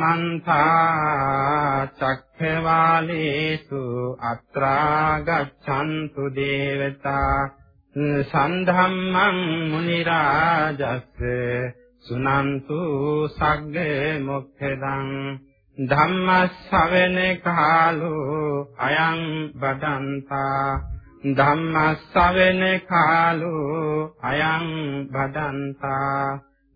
සමන්ත චක්ඛවාලේසු අත්‍රා ගච්ඡන්තු දේවතා සන්ධම්මං මුනි රාජස්ස සුනන්තු සග්ග මොක්ඛදං ධම්මස්සවෙන කාලෝ අයං බදන්තා ධම්මස්සවෙන කාලෝ අයං බදන්තා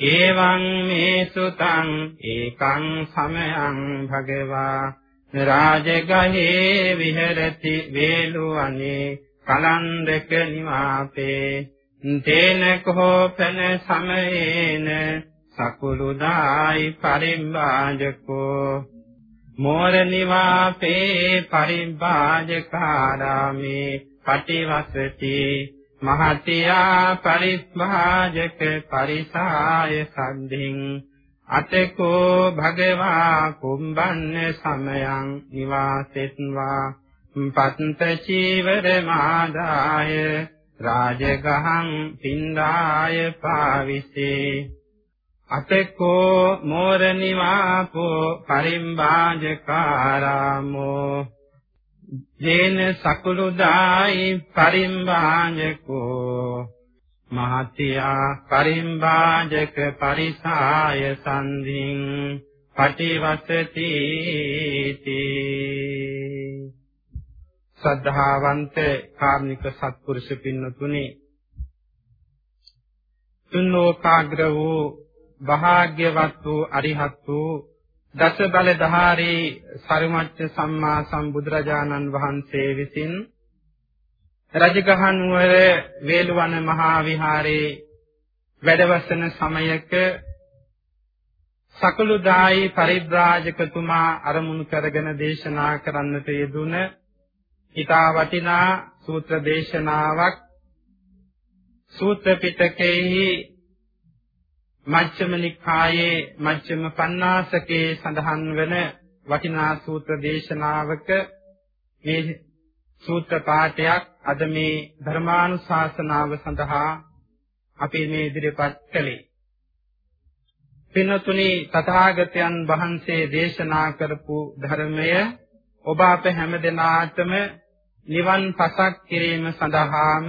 එවං මේ සුතං ඒකං සමයං භගවා රාජගහේ විහෙරති වේලුවනේ කලන්දක නිවාපේ තේන කෝපන සමයේන සකුළුදායි පරිම්බාජකෝ මෝර නිවාපේ පරිම්බාජකාරාමේ පටිවසති මහතියා පරිස්භාජක පරිසාය සද්ධින් අතකෝ භගවා කුම්බන්න සමයං නිවාසෙත්වා. පත්ත චීවර මාදාය රාජගහං පින්දාය පාවිසේ. අතකෝ මෝර නිවාපෝ පරිම්බාජකාරාමෝ ජේන සකුළුදායි පරිම්බාජකෝ. මහත්යා පරිම්බාජක පරිසාය සන්ධින් පටිවසති සද්ධාවන්ත කාර්මික සත්පුරුෂ පින්නතුනි තුන් ලෝකාග්‍ර වූ භාග්‍යවත් වූ අරිහත් වූ දස බලධාරී සරිමච්ච සම්මා සම්බුදුරජාණන් වහන්සේ විසින් රජගහ නුවර වේලවන මහා විහාරේ වැඩවසන සමයක සකලුදායි පරිබ්‍රාජකතුමා අරමුණු කරගෙන දේශනා කරන්නට යෙදුන ඊතා වටිනා සූත්‍ර දේශනාවක්. සූත්‍ර පිටකයේහි මජ්ක්‍ධිම නිකායේ මජ්ක්‍ධිම පඤ්ඤාසකේ සඳහන් වන වටිනා සූත්‍ර දේශනාවක මේ සූත්‍ර පාඨයක් අද මේ ධර්මානුශාසනාව සඳහා අපි මේ ඉදිරිපත් කළේ. පින්තුනි තථාගතයන් වහන්සේ දේශනා කරපු ධර්මය ඔබ අප හැම දිනාටම නිවන් පසක් කිරීම සඳහාම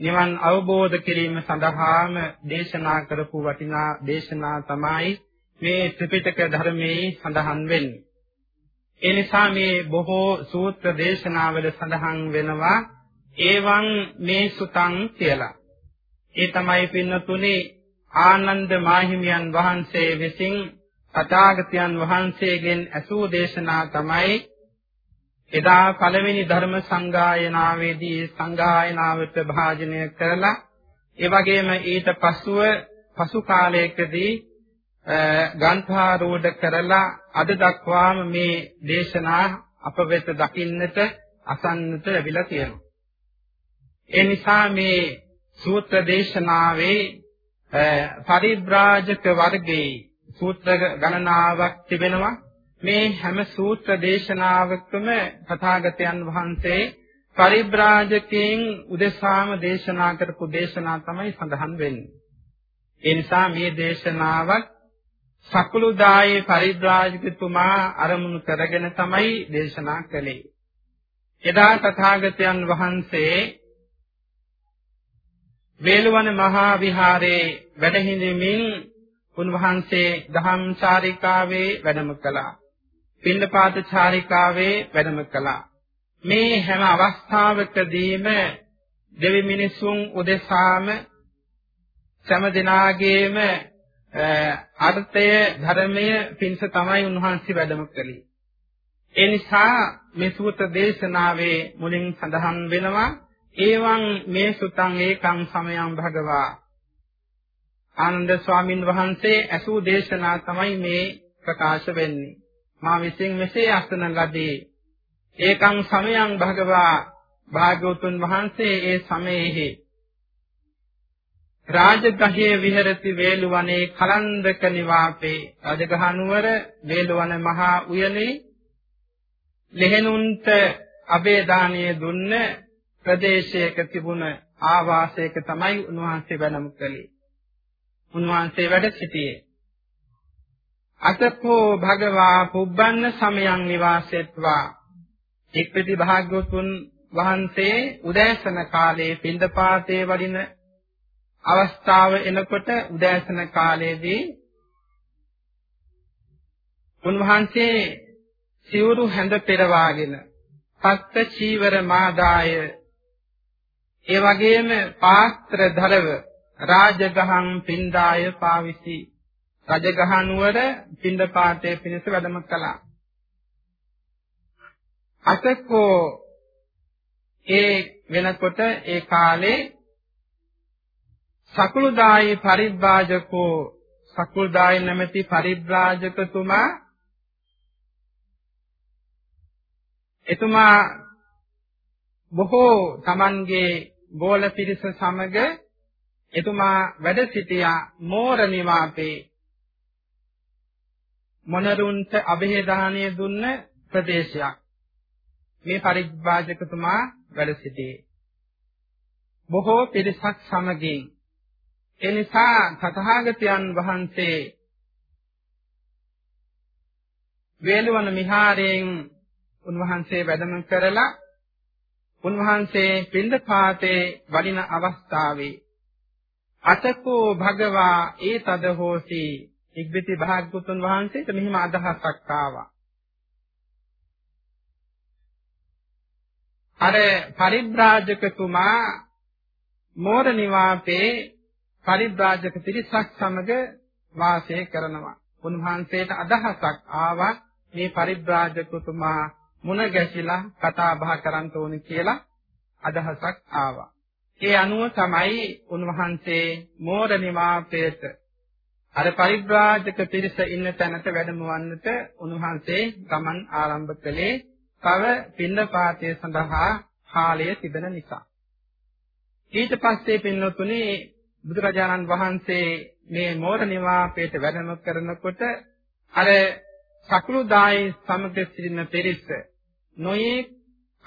නිවන් අවබෝධ කිරීම සඳහාම දේශනා කරපු වටිනා දේශනා තමයි මේ ත්‍රිපිටක ධර්මයේ සඳහන් වෙන්නේ. ඒ නිසා මේ බොහෝ සූත්‍ර දේශනාවල සඳහන් වෙනවා ඒවං මේ සුතං කියලා. ඒ තමයි පින්නතුනේ ආනන්ද මාහිමියන් වහන්සේ විසින් සතාගතයන් වහන්සේගෙන් ඇසූ දේශනා තමයි එදා පළවෙනි ධර්ම සංගායනාවේදී සංගායනාවට භාජනය කරලා ඒ වගේම ඊට පසුව පසු කාලයකදී ගන්ථාරෝධ කරලා අද දක්වාම මේ දේශනා අප වෙත දකින්නට අසන්නට ලැබිලා තියෙනවා. ඒ නිසා මේ සූත්‍ර දේශනාවේ පරිබ්‍රාජක වර්ගයේ සූත්‍ර ගණනාවක් තිබෙනවා. මේ හැම සූත්‍ර දේශනාවකම තථාගතයන් වහන්සේ පරිබ්‍රාජකයන් උදෙසාම දේශනා කරපු දේශනා තමයි සඳහන් වෙන්නේ. ඒ නිසා මේ දේශනාවක් සකුළුදායේ පරිබ්‍රාජකතුමා අරමුණු කරගෙන තමයි දේශනා කළේ. එදා තථාගතයන් වහන්සේ වේලවන මහා විහාරේ වැඩ හිඳමින් උන්වහන්සේ දහම් චාරිකාවේ වැඩම කළා. පින්නපාත චාරිකාවේ වැඩම කළා. මේ හැම අවස්ථාවකදීම දෙවි මිනිසුන් උදෙසාම සෑම දිනාගේම අර්ථය ධර්මය පිංස තමයි උන්වහන්සේ වැඩම කළේ. ඒ නිසා මේ සූත්‍ර දේශනාවේ මුලින් සඳහන් වෙනවා ඒවං මේ සුතං ඒකං සමයං භගවා ආනන්ද ස්වාමින් වහන්සේ ඇසූ දේශනා තමයි මේ ප්‍රකාශ වෙන්නේ. මා විසින් මෙසේ අසන ලදී ඒකං සමයං භගවා භාග්‍යවතුන් වහන්සේ ඒ සමයේහි රාජගහයේ විහෙරති වේලුවනේ කලන්දක නිවාපේ රජගහ නුවර වේලුවන මහා උයනේ ලෙහෙනුන්ට අබේදානිය දුන්න ප්‍රදේශයක තිබුණ ආවාසයක තමයි උන්වහන්සේ වැඩම කළේ. උන්වහන්සේ වැඩ සිටියේ. අතකෝ භගවා පුබ්බන්න සමයන් නිවාසෙත්වා. එක්පිටි භාග්‍යවතුන් වහන්සේ උදෑසන කාලයේ පින්දපාතේ වඩින අවස්ථාව එනකොට උදෑසන කාලයේදී උන්වහන්සේ සිවුරු හැඳ පෙරවාගෙන පත්ත චීවර මාදාය ඒ වගේම පාත්‍ර ධරව රාජගහං පින්දාය පාවිසි රජගහ නුවර පින්දපාතේ පිණිස වැඩම කළා. අතකෝ ඒ වෙනකොට ඒ කාලේ සකුළුදායි පරිබ්‍රාජකෝ සකුළුදායි නැමැති පරිබ්‍රාජකතුමා එතුමා බොහෝ Tamanගේ ගෝල පිරිස සමග එතුමා වැඩ සිටියා මෝර නිවාපේ මොනරුන්ට અભේදානය දුන්න ප්‍රදේශයක්. මේ පරිබ්‍රාජකතුමා වැඩ සිටියේ. බොහෝ පිරිසක් සමගින්. ඒ නිසා තථාගතයන් වහන්සේ වේලවන මිහාරයෙන් උන්වහන්සේ වැඩම කරලා උන්වහන්සේ පින්දපාතේ වඩින අවස්ථාවේ අතකෝ භගවා ඒ තද හෝසි ඉක්බිති භාග්‍යතුන් වහන්සේට මෙහිම අදහසක් ආවා. අර පරිබ්‍රාජකතුමා මෝර නිවාපේ පරිබ්‍රාජක පිරිසක් සමග වාසය කරනවා. උන්වහන්සේට අදහසක් ආවා මේ පරිබ්‍රාජකතුමා මුණ ගැසිලා කතා බහ කරන්න ඕනේ කියලා අදහසක් ආවා. ඒ අනුව තමයි උන්වහන්සේ මෝර නිවාපේට අර පරිබ්‍රාජක පිරිස ඉන්න තැනට වැඩමවන්නට උන්වහන්සේ ගමන් ආරම්භ කළේ තව පින්නපාතය සඳහා කාලය තිබෙන නිසා. ඊට පස්සේ පින්නතුනේ බුදුරජාණන් වහන්සේ මේ මෝර නිවාපේට වැඩම කරනකොට අර සකුළුදායි සමග සිටින පිරිස නොයේ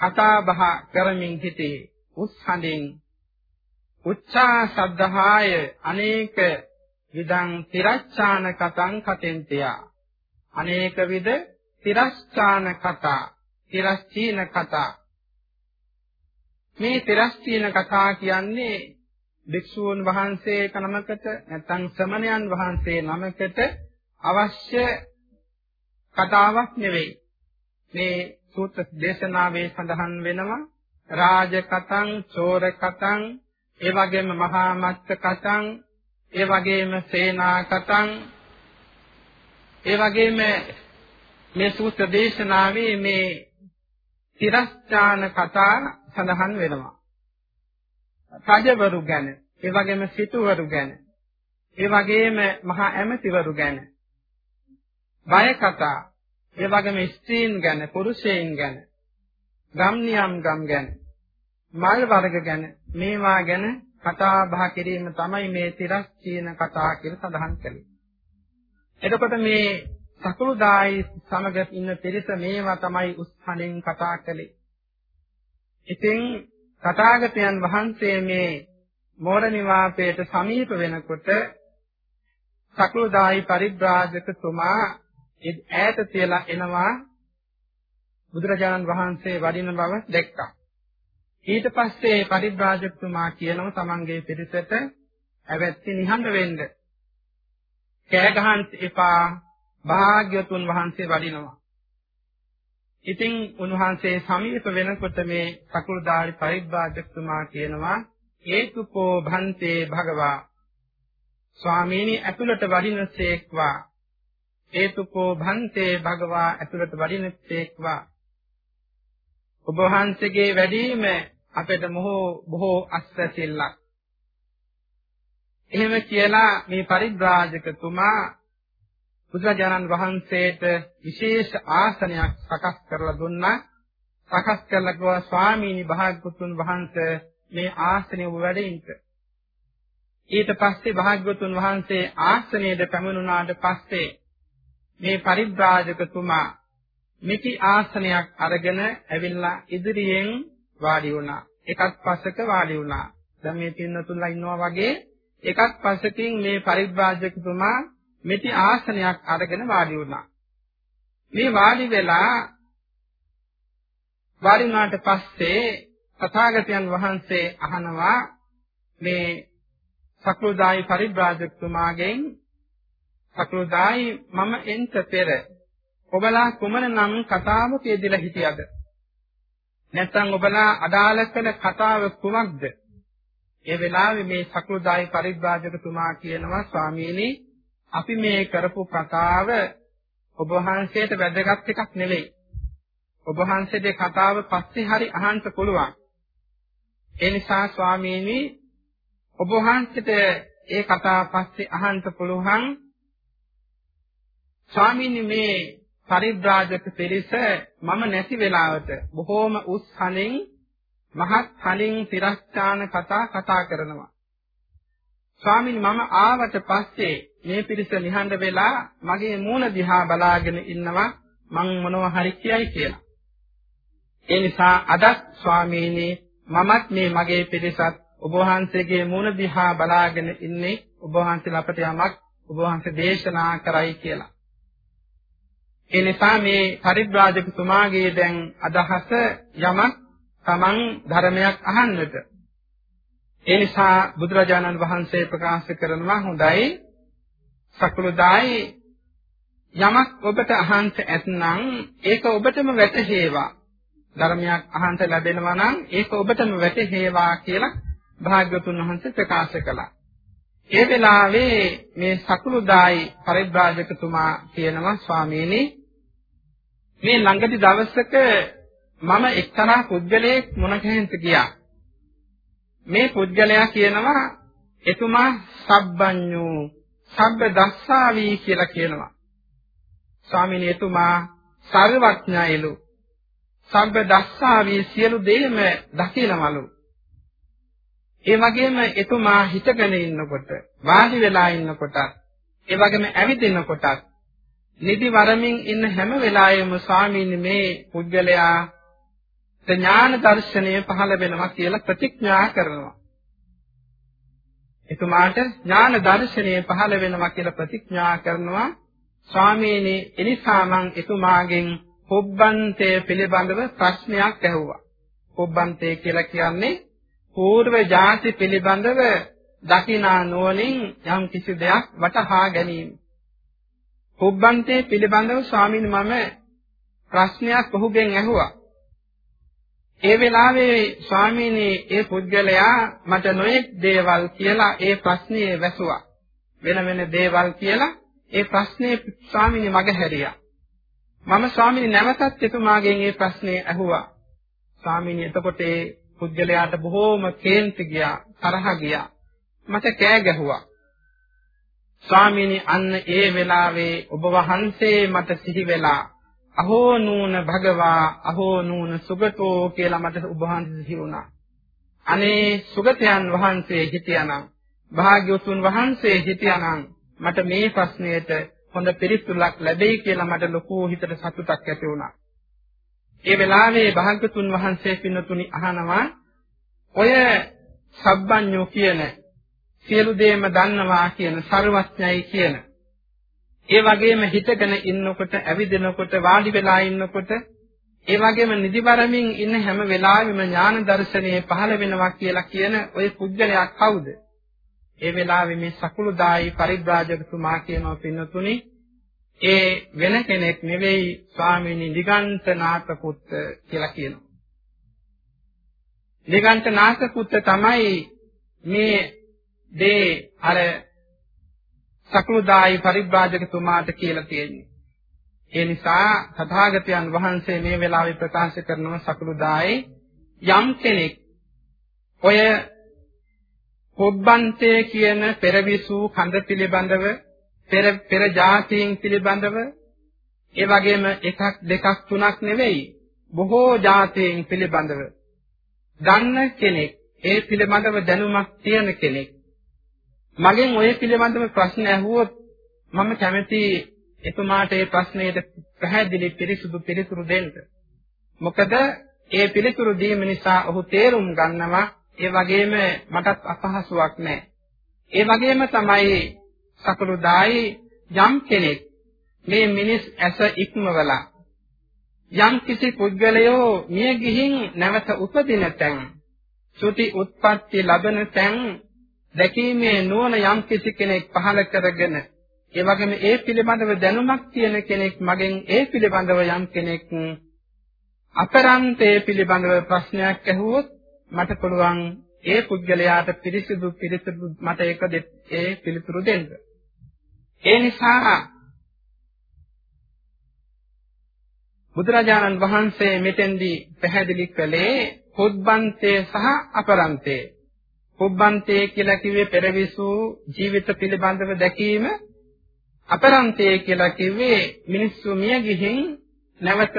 කතා බහ කරමින් සිටී උත්හඬින් උච්චා සද්ධාය අනේක විදං තිරච්ඡාන කතං කතෙන්තය අනේක විද තිරස්චාන කතා තිරස්චීන කතා මේ තිරස්චීන කතා කියන්නේ භික්ෂූන් වහන්සේ නමකට නැත්නම් ශ්‍රමණයන් වහන්සේ නමකට අවශ්‍ය කතාවක් නෙවෙයි. මේ සූත්‍ර දේශනාවේ සඳහන් වෙනවා රාජ කතං චෝර කතං ඒ වගේම මහා මත්ත කතං ඒ වගේම සේනා කතං ඒ වගේම මේ සූත්‍ර දේශනාවේ මේ තිරස්චාන කතා සඳහන් වෙනවා. රජවරු ගැන ඒ වගේම සිටුවරු ගැන ඒ වගේම මහා ඇමතිවරු ගැන බය කතා ඒ වගේම ස්ත්‍රීන් ගැන පුරුෂයන් ගැන ගම් නියම් ගම් ගැන මල් වර්ග ගැන මේවා ගැන කතා බහ කිරීම තමයි මේ තිරස්චීන කතා කියලා සඳහන් කළේ. එතකොට මේ සකුළුදායි සමග ඉන්න පිරිස මේවා තමයි උස්හණෙන් කතා කළේ. ඉතින් තථාගතයන් වහන්සේ මේ මෝර නිවාසයට සමීප වෙනකොට සකුළුදායි පරිබ්‍රාජකතුමා ඈත තියලා එනවා බුදුරජාණන් වහන්සේ වඩින බව දැක්කා. ඊට පස්සේ පරිබ්‍රාජකතුමා කියනවා තමන්ගේ පිරිසට ඇවැත්ති නිහඬ වෙන්න. කෑ ගහන්න එපා භාග්‍යතුන් වහන්සේ වඩිනවා. ඉතින් උන්වහන්සේ සමීප වෙනකොට මේ සකුළුදාරි පරිබ්‍රාජකතුමා කියනවා හේතුකෝ භන්තේ භගවා ස්වාමීනි ඇතුළට වඩිනසේක්වා හේතුකෝ භන්තේ භගවා ඇතුළට වඩිනසේක්වා ඔබ වහන්සේගේ වැඩිම අපිට මොහෝ බොහෝ අස්වැසිල්ලක් එහෙම කියලා මේ පරිබ්‍රාජකතුමා බුදුරජාණන් වහන්සේට විශේෂ ආසනයක් සකස් කරලා දුන්නා. සකස් කරලා ගියා ස්වාමීනි භාග්‍යවතුන් වහන්සේ මේ ආසනය ඔබ වැඩින්ට. ඊට පස්සේ භාග්‍යවතුන් වහන්සේ ආසනයට පැමිණුණාට පස්සේ මේ පරිබ්‍රාජකතුමා මිටි ආසනයක් අරගෙන ඇවිල්ලා ඉදිරියෙන් වාඩි වුණා. එකක් පස්සක වාඩි වුණා. දැන් මේ පින්නතුන්ලා ඉන්නවා වගේ එකක් පස්සකින් මේ පරිබ්‍රාජකතුමා මිටි ආසනයක් අරගෙන වාඩි වුණා. මේ වාඩි වෙලා වාඩි වුණාට පස්සේ තථාගතයන් වහන්සේ අහනවා මේ සක්‍රුදායි පරිබ්‍රාජකතුමාගෙන් සක්‍රුදායි මම එන්ට පෙර ඔබලා කුමන නම් කතාවක යෙදিলা හිටියද නැත්නම් ඔබලා අදාළ කළ කතාව කුමක්ද ඒ වෙලාවේ මේ සක්‍රුදායි පරිබ්‍රාජකතුමා කියනවා ස්වාමීනි අපි මේ කරපු කතාව ඔබ වහන්සේට වැදගත් එකක් නෙවෙයි. ඔබ වහන්සේගේ කතාව පස්සේ හරි අහන්න පුළුවන්. ඒ නිසා ස්වාමීනි ඔබ වහන්සේට ඒ කතාව පස්සේ අහන්න පුළුවන්. ස්වාමීනි මේ පරිබ්‍රාජක පිරිස මම නැති වෙලාවට බොහෝම උස් හලින් මහත් හලින් තිරස්ථාන කතා කතා කරනවා. ස්වාමීනි මම ආවට පස්සේ මේ පිරිස නිහඬ වෙලා මගේ මූණ දිහා බලාගෙන ඉන්නවා මං මොනවා හරි කියයි කියලා. ඒ නිසා අදත් ස්වාමීනි මමත් මේ මගේ පිරිසත් ඔබ වහන්සේගේ මූණ දිහා බලාගෙන ඉන්නේ ඔබ වහන්සේ අපට යමක් ඔබ වහන්සේ දේශනා කරයි කියලා. ඒ නිසා මේ පරිබ්‍රාජකතුමාගේ දැන් අදහස යමක් Taman ධර්මයක් අහන්නට. ඒ නිසා බුදුරජාණන් වහන්සේ ප්‍රකාශ කරනවා හොඳයි සකලුදායි යමක් ඔබට අහන්ත ඇතනම් ඒක ඔබටම වැටහේවා. ධර්මයක් අහන්ත ලැබෙනවා නම් ඒක ඔබටම වැටහේවා කියලා භාග්‍යවතුන් වහන්සේ ප්‍රකාශ කළා. ඒ වෙලාවේ මේ සකලුදායි පරිබ්‍රාජකතුමා කියනවා ස්වාමීනි මේ ළඟදි දවසක මම එක්තරා පුද්ගලයෙක් මුණ ගැහෙන්න ගියා. මේ පුද්ගලයා කියනවා එතුමා සබ්බඤ්ඤෝ සබ්බ දස්සාවි කියලා කියනවා. ස්වාමීනි එතුමා සර්වඥයිලු. සබ්බ දස්සාවි සියලු දේම දකිනවලු. ඒ වගේම එතුමා හිතගෙන ඉන්නකොට වාඩි වෙලා ඉන්නකොට ඒ වගේම ඇවිදිනකොට නිදි වරමින් ඉන්න හැම වෙලාවෙම ස්වාමීන් මේ පුද්ගලයා ඥාන දර්ශනය පහළ වෙනවා කියලා ප්‍රතිඥා කරනවා. එතුමාට ඥාන දර්ශනය පහළ වෙනවා කියලා ප්‍රතිඥා කරනවා ස්වාමීනි එනිසා මං එතුමාගෙන් පොබ්බන්තය පිළිබඳව ප්‍රශ්නයක් ඇහුවා. පොබ්බන්තය කියලා කියන්නේ పూర్ව ಜಾති පිළිබඳව දකිනා නෝනින් යම් කිසි දෙයක් වටහා ගැනීම. පුබ්බන්තේ පිළිබඳව ස්වාමීන් මම ප්‍රශ්නයක් ඔහුගෙන් ඇහුවා. ඒ වෙලාවේ ස්වාමීනි ඒ පුද්ගලයා මට නොඑක් දේවල් කියලා ඒ ප්‍රශ්නේ වැසුවා. වෙන වෙන දේවල් කියලා ඒ ප්‍රශ්නේ ස්වාමීනි මග හැරියා. මම ස්වාමීනි නැවතත් එතුමාගෙන් ඒ ප්‍රශ්නේ ඇහුවා. ස්වාමීනි එතකොට ඒ පුද්ගලයාට බොහෝම කේන්ති ගියා, තරහ ගියා. මට කෑ ගැහුවා. ස්වාමීනි අන්න ඒ වෙලාවේ ඔබ වහන්සේ මට සිහි වෙලා අහෝ නූන භගවා අහෝ නූන සුගතෝ කියලා මට ඔබ වහන්සේ සිහි වුණා. අනේ සුගතයන් වහන්සේ හිටියානම් භාග්‍යවතුන් වහන්සේ හිටියානම් මට මේ ප්‍රශ්නයට හොඳ පිළිතුරක් ලැබෙයි කියලා මට ලොකු හිතට සතුටක් ඇති වුණා. ඒ වෙලාවේ භාග්‍යතුන් වහන්සේ පින්නතුනි අහනවා ඔය සබ්බඤ්ඤෝ කියන සියලු දේම දන්නවා කියන ਸਰවඥයි කියන. ඒ වගේම හිතගෙන ඉන්නකොට, ඇවිදිනකොට, වාඩි වෙලා ඉන්නකොට, ඒ වගේම නිදිබරමින් ඉන්න හැම වෙලාවෙම ඥාන දර්ශනයේ පහළ වෙනවා කියලා කියන ওই පුද්ගලයා කවුද? ඒ වෙලාවේ මේ සකුළුදායි පරිබ්‍රාජකතුමා කියනවා පින්නතුනි ඒ වෙන කෙනෙක් නෙවෙයි ස්වාමීනි නිගණ්ඨනාථ පුත්ත කියලා කියනවා. නිගණ්ඨනාථ පුත්ත තමයි මේ දේ අර සකලුදායි පරිබ්‍රාජකතුමාට කියලා තියෙන්නේ. ඒ නිසා තථාගතයන් වහන්සේ මේ වෙලාවේ ප්‍රකාශ කරනවා සකලුදායි යම් කෙනෙක් ඔය පොබ්බන්තේ කියන පෙරවිසු කඳ පිළිබඳව පෙර පෙර જાතීන් පිළිබඳව ඒ වගේම එකක් දෙකක් තුනක් නෙවෙයි බොහෝ જાතීන් පිළිබඳව දන්න කෙනෙක් ඒ පිළිබඳව දැනුමක් තියෙන කෙනෙක් මගෙන් ඔය පිළිබඳව ප්‍රශ්න ඇහුවොත් මම කැමති එතුමාට ඒ ප්‍රශ්නයට පැහැදිලි පිරිසුදු පිළිතුරු දෙන්න. මොකද ඒ පිළිතුරු දීම නිසා ඔහු තේරුම් ගන්නවා ඒ වගේම මටත් අපහසුාවක් නැහැ. ඒ වගේම තමයි සකලුදායි යම් කෙනෙක් මේ මිනිස් ඇස ඉක්මවලා යම් කිසි පුද්ගලයෝ මිය ගිහින් නැවත උපදින තැන් සුති උත්පත්ති ලබන තැන් දැකීමේ නුවණ යම් කිසි කෙනෙක් පහළ කරගෙන ඒ වගේම ඒ පිළිබඳව දැනුමක් තියෙන කෙනෙක් මගෙන් ඒ පිළිබඳව යම් කෙනෙක් අපරන්තේ පිළිබඳව ප්‍රශ්නයක් ඇහුවොත් මට පුළුවන් ඒ පුද්ගලයාට පිරිසිදු පිරිසිදු මට ඒක ඒ පිළිතුරු දෙන්න. ඒ නිසා බුදුරජාණන් වහන්සේ මෙතෙන්දී පැහැදිලි කළේ පුබ්බන්තේ සහ අපරන්තේ. පුබ්බන්තේ කියලා කිව්වේ පෙරවිසූ ජීවිත පිළිබඳව දැකීම අපරන්තේ කියලා කිව්වේ මිනිස්සු මිය ගිහින් නැවත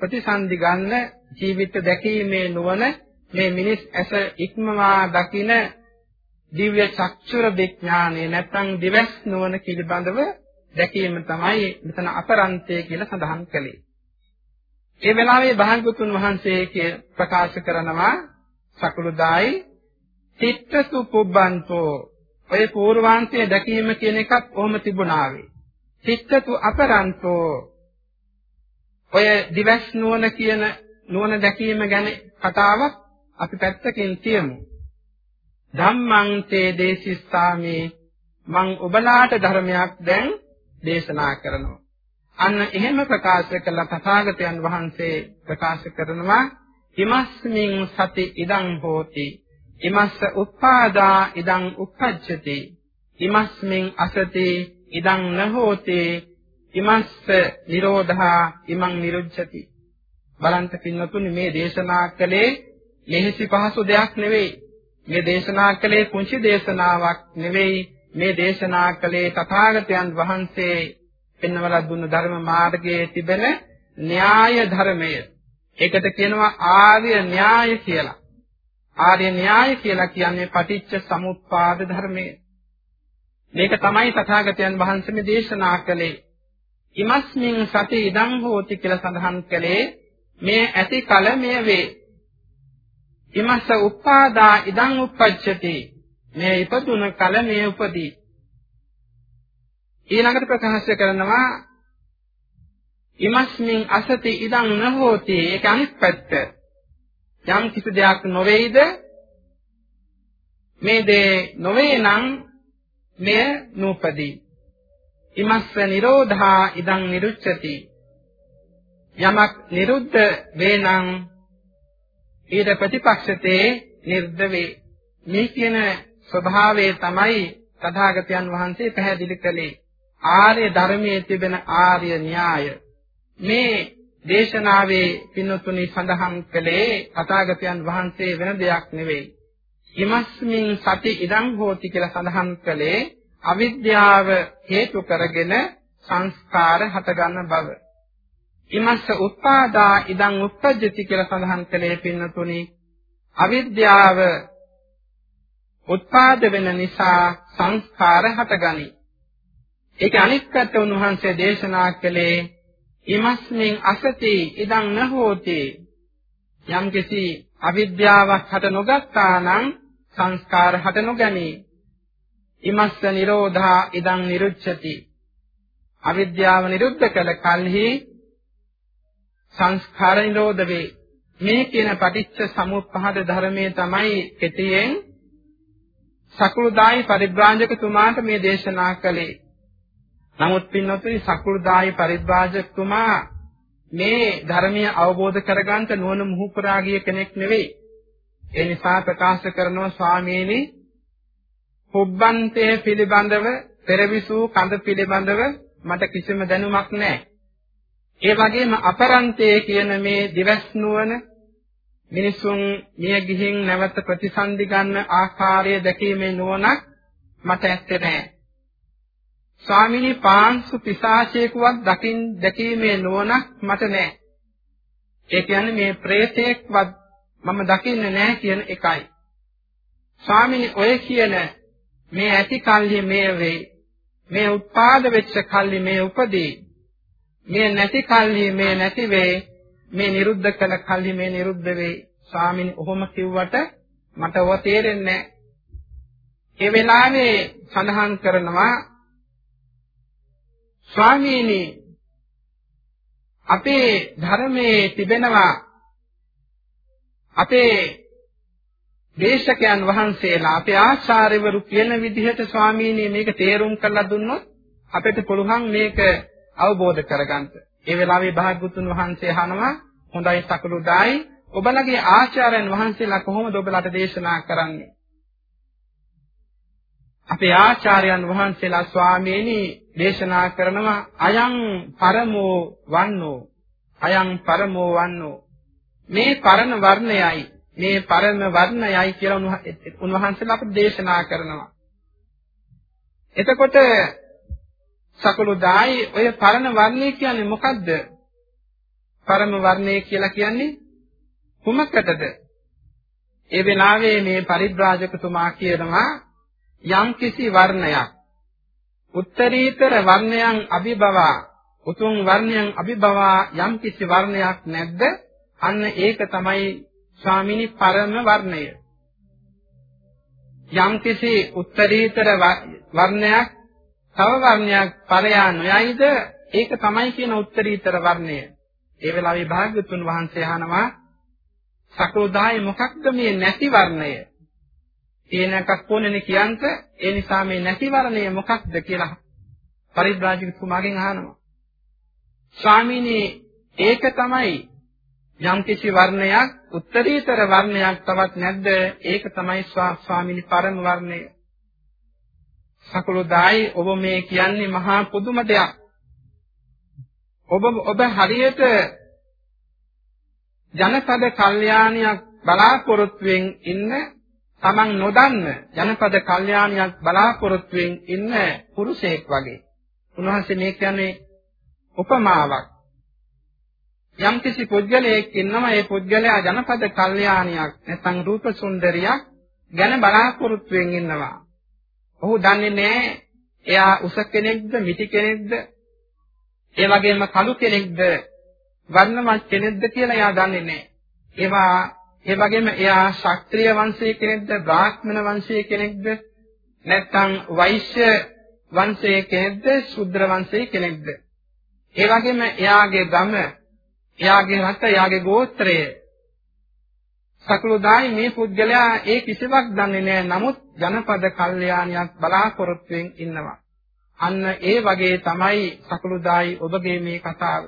ප්‍රතිසන්දි ගන්න ජීවිත දැකීමේ නුවණ මේ මිනිස් ඇස ඉක්මවා දකින දිව්‍ය චක්ෂුර විඥානය නැත්නම් දිවස් නුවණ පිළිබඳව දැකීම තමයි මෙතන අපරන්තය කියලා සඳහන් කළේ. ඒ වෙලාවේ භාග්‍යතුන් වහන්සේ ප්‍රකාශ කරනවා සකුළුදායි චිත්තසු පුබ්බන්තෝ ඔය පූර්වාන්තයේ දැකීම කියන එකත් කොහොම තිබුණාවේ. චිත්තසු අපරන්තෝ ඔය දිවස් නුවණ කියන නුවණ දැකීම ගැන කතාවක් අපි පැත්තකින් තියමු. ධම්මං තේ දේශිස්සාමි මං ඔබලාට ධර්මයක් දැන් දේශනා කරනවා. අන්න එහෙම ප්‍රකාශ කළ තථාගතයන් වහන්සේ ප්‍රකාශ කරනවා ඉමස්මින් සති ඉදං හෝති ඉමස්ස උප්පාදා ඉදං උප්පජ්ජති ඉමස්මින් අසති ඉදං නහෝති ඉමස්ස නිරෝධා ඉමං නිරුද්ධති බලන්ත පින්නතුනි මේ දේශනා කළේ ලෙහෙසි පහසු දෙයක් නෙවෙයි. මේ දේශනා කළේ කුංචි දේශනාවක් නෙවෙයි. මේ දේශනා කළේ තථාගතයන් වහන්සේ පෙන්වලා දුන්න ධර්ම මාර්ගයේ තිබෙන න්‍යාය ධර්මය. ඒකට කියනවා ආර්ය න්‍යාය කියලා. ආර්ය න්‍යාය කියලා කියන්නේ පටිච්ච සමුප්පාද ධර්මය. මේක තමයි තථාගතයන් වහන්සේ මේ දේශනා කළේ. ඉමස්මින් සති ඉදං හෝති කියලා සඳහන් කළේ මේ ඇති කල මේ වේ. ඉමස්ස උපාදා ඉදං උප්පච්චති මේ ඉපදුන කල මේ උපදී ඊළඟට ප්‍රකාශ කරනවා ඉමස්මින් අසති ඉදං නහෝති ඒක අනිත් පැත්ත යම් කිසි දෙයක් නොවේද මේ දේ නොවේ නම් මෙය නූපදී ඉමස්ස නිරෝධා ඉදං නිරුච්ඡති යමක් නිරුද්ධ වේ නම් ඊට ප්‍රතිපක්ෂතේ නිර්ද වේ. මේ කියන ස්වභාවය තමයි තථාගතයන් වහන්සේ පැහැදිලි කළේ. ආර්ය ධර්මයේ තිබෙන ආර්ය න්‍යාය. මේ දේශනාවේ පින්නතුනි සඳහන් කළේ තථාගතයන් වහන්සේ වෙන දෙයක් නෙවෙයි. ඉමස්මින් සති ඉදං හෝති කියලා සඳහන් කළේ අවිද්‍යාව හේතු කරගෙන සංස්කාර හටගන්න බව. ඉමස්ස උත්පාදා ඉදං උප්පජ්ජති කියලා සඳහන් කළේ පින්නතුනි අවිද්‍යාව උත්පාද වෙන නිසා සංස්කාර හටගනි. ඒක අනික්කට උන්වහන්සේ දේශනා කළේ ඉමස්මින් අසති ඉදං නහෝති යම්කිසි අවිද්‍යාවක් හට නොගත්තා නම් සංස්කාර හට නොගනී. ඉමස්ස නිරෝධා ඉදං නිරුච්ඡති අවිද්‍යාව නිරුද්ධ කළ කලෙහි සංස්කාර නිරෝධ වේ. මේ කියන පටිච්ච සමුප්පාද ධර්මයේ තමයි කෙටියෙන් සකුළුදායි පරිබ්‍රාජකතුමාට මේ දේශනා කළේ. නමුත් පින්වත්නි සකුළුදායි පරිබ්‍රාජකතුමා මේ ධර්මය අවබෝධ කරගන්න නුවණ මුහුකුරා ගිය කෙනෙක් නෙවෙයි. ඒ නිසා ප්‍රකාශ කරනවා ස්වාමීනි පුබ්බන්තේ පිළිබඳව පෙරවිසූ කඳ පිළිබඳව මට කිසිම දැනුමක් නැහැ. ඒ වගේම අපරන්තේ කියන මේ දිවස් නුවණ මිනිසුන් මිය ගිහින් නැවත ප්‍රතිසන්දි ගන්න ආකාරය දැකීමේ නුවණක් මට ඇත්තේ නැහැ. ස්වාමිනී පාංශු පිසාචේකුවක් දකින් දැකීමේ නුවණක් මට නැහැ. ඒ කියන්නේ මේ ප්‍රේතෙක්වත් මම දකින්නේ නැහැ කියන එකයි. ස්වාමිනී ඔය කියන මේ ඇති කල්හි මේ වේ. මේ උත්පාද වෙච්ච කල්හි මේ උපදී. මේ නැති කල්හි මේ නැති වේ. මේ නිරුද්ධ කළ කල්හි මේ නිරුද්ධ වේ. ස්වාමිනී ඔහොම කිව්වට මට ඔව තේරෙන්නේ නැහැ. ඒ වෙලාවේ සඳහන් කරනවා ස්වාමීනි අපේ ධර්මයේ තිබෙනවා අපේ දේශකයන් වහන්සේලා අපේ ආචාර්යවරු කියන විදිහට ස්වාමීනි මේක තේරුම් කරලා දුන්නොත් අපිට පුළුවන් මේක අවබෝධ කරගන්න. ඒ වෙලාවේ භාග්‍යතුන් වහන්සේ අහනවා හොඳයි සකලුදායි ඔබලගේ ආචාර්යයන් වහන්සේලා කොහොමද ඔබලට දේශනා කරන්නේ? අපේ ආචාර්යයන් වහන්සේලා ස්වාමීනි දේශනා කරනවා අයං පරමෝ වන්නෝ අයං පරමෝ වන්නෝ. මේ පරණ වර්ණයයි මේ පරණ වර්ණයයි කියලා උන්වහන්සේලා අපිට දේශනා කරනවා. එතකොට සකලු දායි ඔය පරණ වර්ණය කියන්නේ මොකද්ද? පරම වර්ණය කියලා කියන්නේ කුමකටද? ඒ වෙලාවේ මේ පරිබ්‍රාජකතුමා කියනවා යම්කිසි වර්ණයක් උත්තරීතර වර්ණයන් අභිබවා උතුම් වර්ණයන් අභිබවා යම්කිසි වර්ණයක් නැද්ද? අන්න ඒක තමයි ස්වාමිනි පරම වර්ණය. යම්කිසි උත්තරීතර වර්ණයක් තව වර්ණයක් පරයා නොයයිද? ඒක තමයි කියන උත්තරීතර වර්ණය. ඒ වෙලාවේ භාග්‍යතුන් වහන්සේ අහනවා සකෝදායි මොකක්ද මේ නැති වර්ණය? තියෙන එකක් ඕනේනේ කියන්ට ඒ නිසා මේ නැති වර්ණය මොකක්ද කියලා පරිබ්‍රාජිකතුමාගෙන් අහනවා. ස්වාමීනි ඒක තමයි යම්කිසි වර්ණයක් උත්තරීතර වර්ණයක් තවත් නැද්ද? ඒක තමයි ස්වාමීනි පරම වර්ණය. සකලොදායි ඔබ මේ කියන්නේ මහා පුදුම දෙයක්. ඔබ ඔබ හරියට ජනපද කල්යාණියක් බලාපොරොත්තුෙන් ඉන්න තමන් නොදන්න ජනපද කල්යාණියක් බලාපොරොත්තුෙන් ඉන්න පුරුෂයෙක් වගේ. උන්වහන්සේ මේ කියන්නේ උපමාවක්. යම්කිසි පුද්ගලයෙක් ඉන්නවා ඒ පුද්ගලයා ජනපද කල්යාණියක් නැත්නම් රූප සුන්දරියක් ගැන බලාපොරොත්තුෙන් ඉන්නවා. ඔහු දන්නේ නැහැ එයා උස කෙනෙක්ද මිටි කෙනෙක්ද ඒ වගේම කළු කෙනෙක්ද වර්ණවත් කෙනෙක්ද කියලා එයා දන්නේ නැහැ. ඒවා ඒ වගේම එයා ශාස්ත්‍රීය වංශයේ කෙනෙක්ද බ්‍රාහ්මණ වංශයේ කෙනෙක්ද නැත්නම් වෛශ්‍ය වංශයේ කෙනෙක්ද ශුද්‍ර වංශයේ කෙනෙක්ද? ඒ වගේම එයාගේ ගම එයාගේ රට එයාගේ ගෝත්‍රය. සකලුදායි මේ පුද්ගලයා ඒ කිසිවක් දන්නේ නැහැ. නමුත් ජනපද කල්යාණියක් බලාපොරොත්තුෙන් ඉන්නවා. අන්න ඒ වගේ තමයි සකලුදායි ඔබගේ මේ කතාව.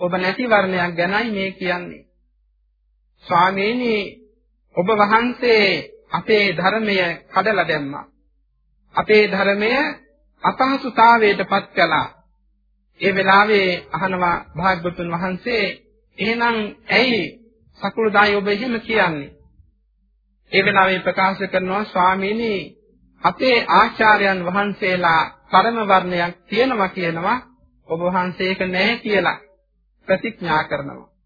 ඔබ නැති වර්ණයක් ගැනයි මේ කියන්නේ. ස්වාමීනි ඔබ වහන්සේ අපේ ධර්මය කඩලා දැම්මා. අපේ ධර්මය අපහසුතාවයට පත් කළා. ඒ වෙලාවේ අහනවා භාග්‍යවතුන් වහන්සේ එහෙනම් ඇයි සකුළුදායි ඔබ එහෙම කියන්නේ? ඒ වෙලාවේ ප්‍රකාශ කරනවා ස්වාමීනි අපේ ආචාර්යයන් වහන්සේලා පරම වර්ණයක් තියෙනවා කියනවා ඔබ වහන්සේ ඒක නැහැ කියලා ප්‍රතිඥා කරනවා.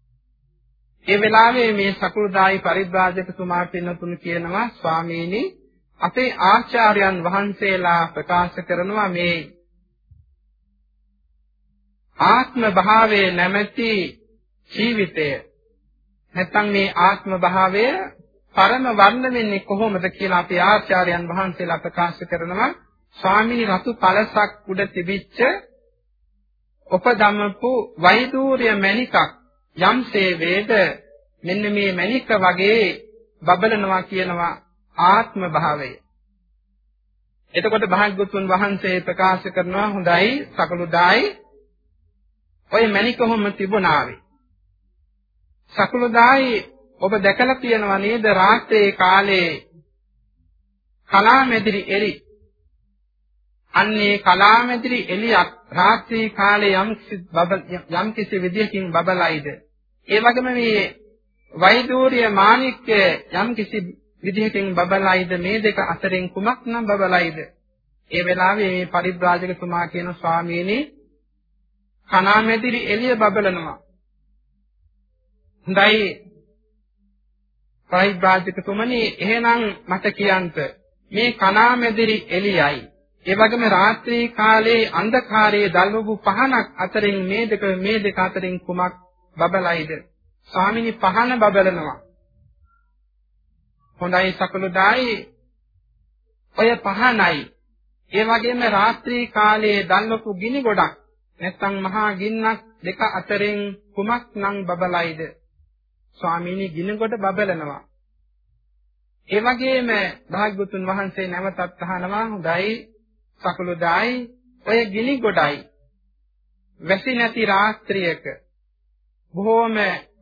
ඒ වෙලාවේ මේ සකුළුදායි පරිබ්‍රාජකතුමා පින්නතුණු කියනවා ස්වාමීනි අපේ ආචාර්යයන් වහන්සේලා ප්‍රකාශ කරනවා මේ ආත්ම භාවයේ නැමැති ජීවිතය. නැත්නම් මේ ආත්ම භාවය පරම වර්ණ වෙන්නේ කොහොමද කියලා අපේ ආචාර්යයන් වහන්සේලා ප්‍රකාශ කරනවා. ස්වාමීනි රතු පළසක් උඩ තිබිච්ච උපදමපු වෛදූර්ය මණිකක් යම්සේ වේද මෙන්න මේ මණික වගේ බබලනවා කියනවා ආත්ම භාවය. එතකොට භාග්‍යතුන් වහන්සේ ප්‍රකාශ කරනවා හොඳයි සකලුදායි ඔය මණික කොහොම තිබුණාවේ. සකලුදායි ඔබ දැකලා තියෙනවා නේද රාත්‍රියේ කාලේ කලාමැදිරි එරි අන්නේ කලාමැදිරි එළියක් රාත්‍රී කාලේ යම් යම් කිසි විදියකින් බබලයිද? ඒ වගේම මේ වෛදූර්ය මාණික්‍ය යම් කිසි විදිහකින් බබලයිද? මේ දෙක අතරින් කුමක් නම් බබලයිද? ඒ වෙලාවේ මේ පරිබ්‍රාජකතුමා කියන ස්වාමීනි කණාමැදිරි එළිය බබලනවා. හොඳයි. පරිබ්‍රාජකතුමනි එහෙනම් මට කියන්ට මේ කණාමැදිරි එළියයි. ඒ වගේම රාත්‍රී කාලේ අන්ධකාරයේ දල්වපු පහනක් අතරින් මේ දෙක මේ දෙක අතරින් කුමක් බබලයිද? ස්වාමිනී පහන බබලනවා. හොඳයි සකලුදායි. ඔය පහනයි. ඒ වගේම රාත්‍රී කාලයේ දල්වපු ගිනි ගොඩක් නැත්නම් මහා ගින්නක් දෙක අතරින් කුමක් නම් බබලයිද? ස්වාමීනි ගිනි ගොඩ බබලනවා. ඒ වගේම භාග්‍යතුන් වහන්සේ නැවතත් අහනවා හොඳයි. සකලුදායි ඔය ගිනි ගොඩයි. වැසි නැති රාත්‍රියක බොහෝම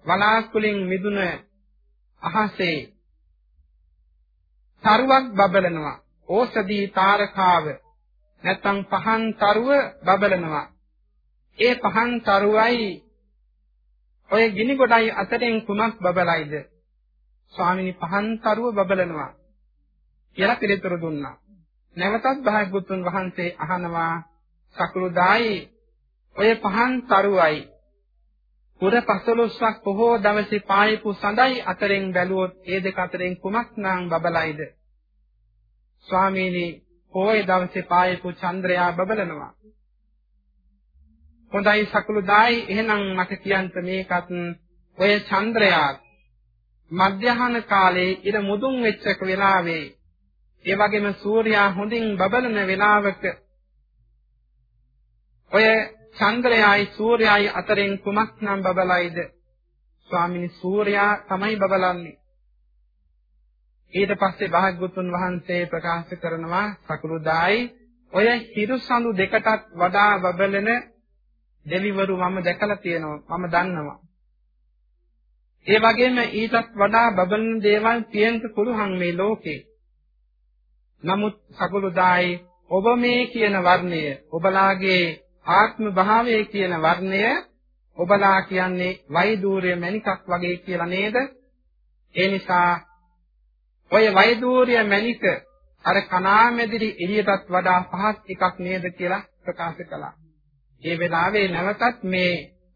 වලාකුලින් මිදුන අහසේ තරුවක් බබලනවා. ඕසදී තාරකාව නැත්තම් පහන් තරුව බබලනවා. ඒ පහන් තරුවයි ඔය ගිනි ගොඩයි අතරින් කුමක් බබලයිද? ස්වාමිනී පහන් තරුව බබලනවා කියලා පිළිතුරු දුන්නා. නැවතත් භාග්‍යවතුන් වහන්සේ අහනවා සකලුදායි ඔය පහන් තරුවයි පුර පසළොස්වක් පොහෝ දවසේ පායපු සඳයි අතරින් බැලුවොත් ඒ දෙක අතරින් කුමක් නම් බබලයිද? ස්වාමීනි පොය දවසේ පායපු චන්ද්‍රයා බබලනවා. හොඳයි සකලුදායි එහෙනම් මට කියන්න මේකත් ඔය චන්ද්‍රයා මධ්‍යහන කාලේ ඉර මුදුන් වෙච්ච වෙලාවේ ඒ වගේම සූර්යා හොඳින් බබලන වෙලාවක ඔය චන්ද්‍රයයි සූර්යයයි අතරින් කුමක් නම් බබලයිද? ස්වාමීනි සූර්යා තමයි බබලන්නේ. ඊට පස්සේ භාග්‍යවතුන් වහන්සේ ප්‍රකාශ කරනවා සකලුදායි ඔය හිරුසඳු දෙකටත් වඩා බබලන දෙවිවරු මම දැකලා තියෙනවා මම දන්නවා. ඒ වගේම ඊටත් වඩා බබලන දේවල් තියෙන්න පුළුවන් මේ ලෝකේ. නමුත් සකලුදායි ඔබ මේ කියන වර්ණය ඔබලාගේ ආත්ම භාවය කියන වර්ණය ඔබලා කියන්නේ වෛදූර්ය මණිකක් වගේ කියලා නේද? ඒ නිසා ඔය වෛදූර්ය මණික අර කණාමැදිරි එළියටත් වඩා පහත් එකක් නේද කියලා ප්‍රකාශ කළා. ඒ වෙලාවේ නැවතත් මේ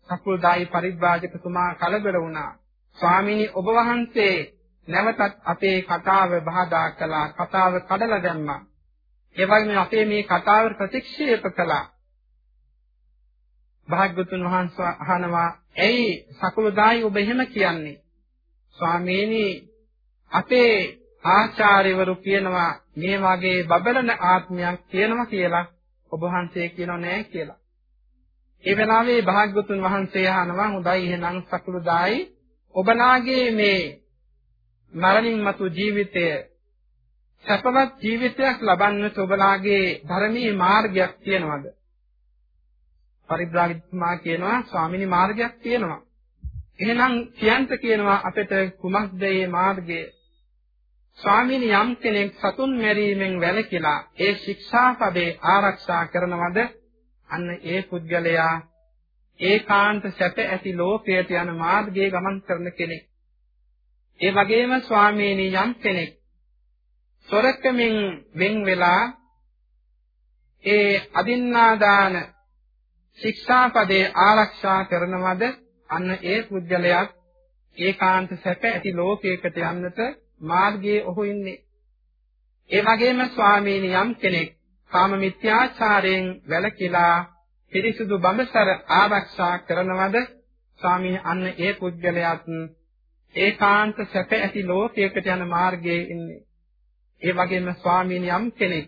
සකුල්දායි පරිබ්‍රාජකතුමා කලබල වුණා. ස්වාමිනී ඔබ වහන්සේ නැවතත් අපේ කතාව බහදා කළා කතාව කඩලා දැම්මා. ඒ වගේම අපේ මේ කතාව ප්‍රතික්ෂේප කළා. භාග්‍යතුන් වහන්සේ අහනවා ඇයි සකුළුදායි ඔබ එහෙම කියන්නේ? ස්වාමීනි අපේ ආචාර්යවරු කියනවා මේ වගේ බබලන ආත්මයක් තියෙනවා කියලා. ඔබ වහන්සේ කියනෝ නෑ කියලා. ඒ වෙලාවේ භාග්‍යතුන් වහන්සේ අහනවා හොඳයි එහෙනම් සකුළුදායි ඔබලාගේ මේ මරණින් මතු ජීවිතය සැපවත් ජීවිතයක් ලබන්නට ඔබලාගේ ධර්මීය මාර්ගයක් තියෙනවද? පරිබ්‍රාජිතමා කියනවා ස්වාමිනී මාර්ගයක් තියෙනවා. එහෙනම් කියන්ත කියනවා අපිට කුමක්ද මේ මාර්ගය? ස්වාමිනී යම් කෙනෙක් සතුන් මැරීමෙන් වැළකීලා ඒ ශික්ෂාපදේ ආරක්ෂා කරනවද? අන්න ඒ පුද්ගලයා ඒකාන්ත සැප ඇති ලෝකයට යන මාර්ගයේ ගමන් කරන කෙනෙක්. ඒ වගේම ස්වාමීනි යම් කෙනෙක් සොරකමින් වෙන් වෙලා ඒ අදින්නාදාන ශික්ෂාපදේ ආරක්ෂා කරනවද? අන්න ඒ පුද්ගලයා ඒකාන්ත සැප ඇති ලෝකයකට යන්නට මාර්ගයේ ඔහු ඉන්නේ. ඒ වගේම ස්වාමීනි යම් කෙනෙක් කාම මිත්‍යාචාරයෙන් වැළකීලා පිරිසුදු බඹසර ආරක්ෂා කරනවද? ස්වාමීනි අන්න ඒ පුද්ගලයාත් ඒකාන්ත සැප ඇති ලෝකයකට යන මාර්ගයේ ඉන්නේ. ඒ වගේම ස්වාමීන් යම් කෙනෙක්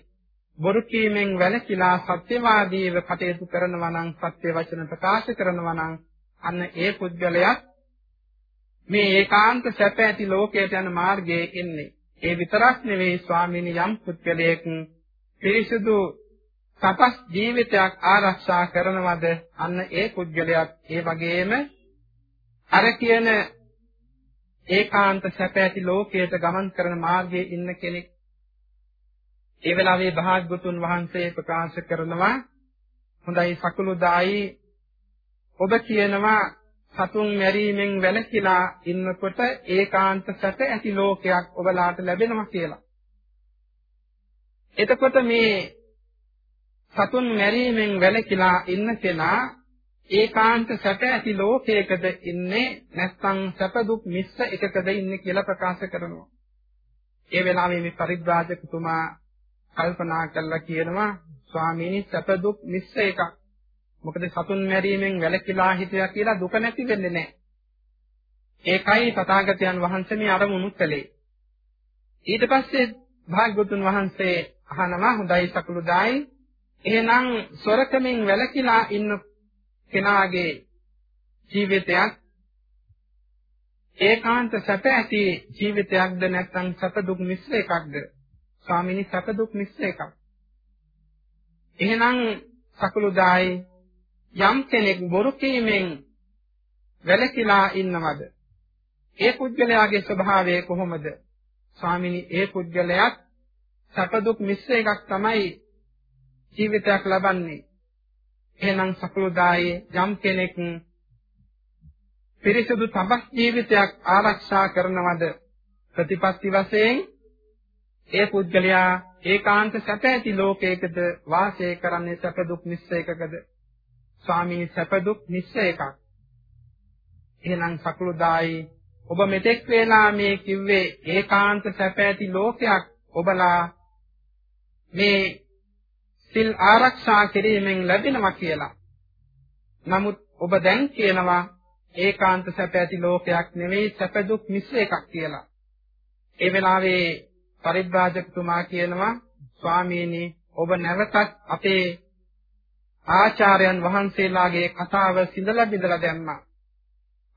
බොරු කීමෙන් වැළකීලා සත්‍යවාදීව කටයුතු කරනවා නම් සත්‍ය වචන ප්‍රකාශ කරනවා නම් අන්න ඒ පුද්ගලයා මේ ඒකාන්ත සැප ඇති ලෝකයට යන මාර්ගයේ ඉන්නේ. ඒ විතරක් නෙවෙයි ස්වාමීන් යම් පුද්ගලයෙක් පිරිසුදු සපස් ජීවිතයක් ආරක්ෂා කරනවද අන්න ඒ පුද්ගලයාත් ඒ වගේම අර කියන ඒකාන්ත සැප ඇති ලෝකයට ගමන් කරන මාර්ගයේ ඉන්න කෙනෙක්. ඒ වෙලාවේ භාග්‍යතුන් වහන්සේ ප්‍රකාශ කරනවා හොඳයි සකුළුදායි ඔබ කියනවා සතුන් මැරීමෙන් වැළකීලා ඉන්නකොට ඒකාන්ත සැප ඇති ලෝකයක් ඔබලාට ලැබෙනවා කියලා. එතකොට මේ සතුන් මැරීමෙන් වැළකීලා ඉන්න කෙනා ඒකාන්ත සැප ඇති ලෝකයකද ඉන්නේ නැත්නම් සැප දුක් මිශ්‍ර එකකද ඉන්නේ කියලා ප්‍රකාශ කරනවා. ඒ වෙලාවේ මේ පරිබ්‍රාජකතුමා කල්පනා කරලා කියනවා ස්වාමීනි සැප දුක් මිශ්‍ර එකක්. මොකද සතුන් මැරීමෙන් වැළකීලා හිටියා කියලා දුක නැති වෙන්නේ නැහැ. ඒකයි තථාගතයන් වහන්සේ මේ අරමුණු කළේ. ඊට පස්සේ භාග්‍යවතුන් වහන්සේ අහනවා හොඳයි සකලුදායි එහෙනම් සොරකමින් වැළකීලා ඉන්න කෙනාගේ ජීවිතයක් ඒකාන්ත සැප ඇති ජීවිතයක්ද නැත්නම් සැප දුක් මිශ්‍ර එකක්ද? ස්වාමිනී සැප දුක් මිශ්‍ර එකක්. එහෙනම් සකලුදායි යම් කෙනෙක් බොරු කීමෙන් වැළකීලා ඉන්නවද? ඒ පුද්ගලයාගේ ස්වභාවය කොහොමද? ස්වාමිනී ඒ පුද්ගලයාත් සැප දුක් මිශ්‍ර එකක් තමයි ජීවිතයක් ලබන්නේ. එහෙනම් සකලුදායේ යම් කෙනෙක් පිරිසුදු තපස් ජීවිතයක් ආරක්ෂා කරනවද? ප්‍රතිපත්ති වශයෙන් ඒ පුද්ගලයා ඒකාන්ත සැප ඇති ලෝකයකද වාසය කරන්නේ? සැප දුක් මිශ්‍ර එකකද ස්වාමී සැප දුක් මිශ්‍ර එකක් එහෙනම් සකලුදායි ඔබ මෙතෙක් වේලා මේ කිව්වේ ඒකාන්ත සැප ඇති ලෝකයක් ඔබලා මේ සිල් ආරක්ෂා කිරීමෙන් ලැබෙනවා කියලා. නමුත් ඔබ දැන් කියනවා ඒකාන්ත සැප ඇති ලෝකයක් නෙවෙයි සැප දුක් මිශ්‍ර එකක් කියලා. ඒ වෙලාවේ පරිබ්‍රාජකතුමා කියනවා ස්වාමීනි ඔබ නැවතත් අපේ ආචාර්යයන් වහන්සේලාගේ කතාව සිඳලා බිඳලා දැම්මා.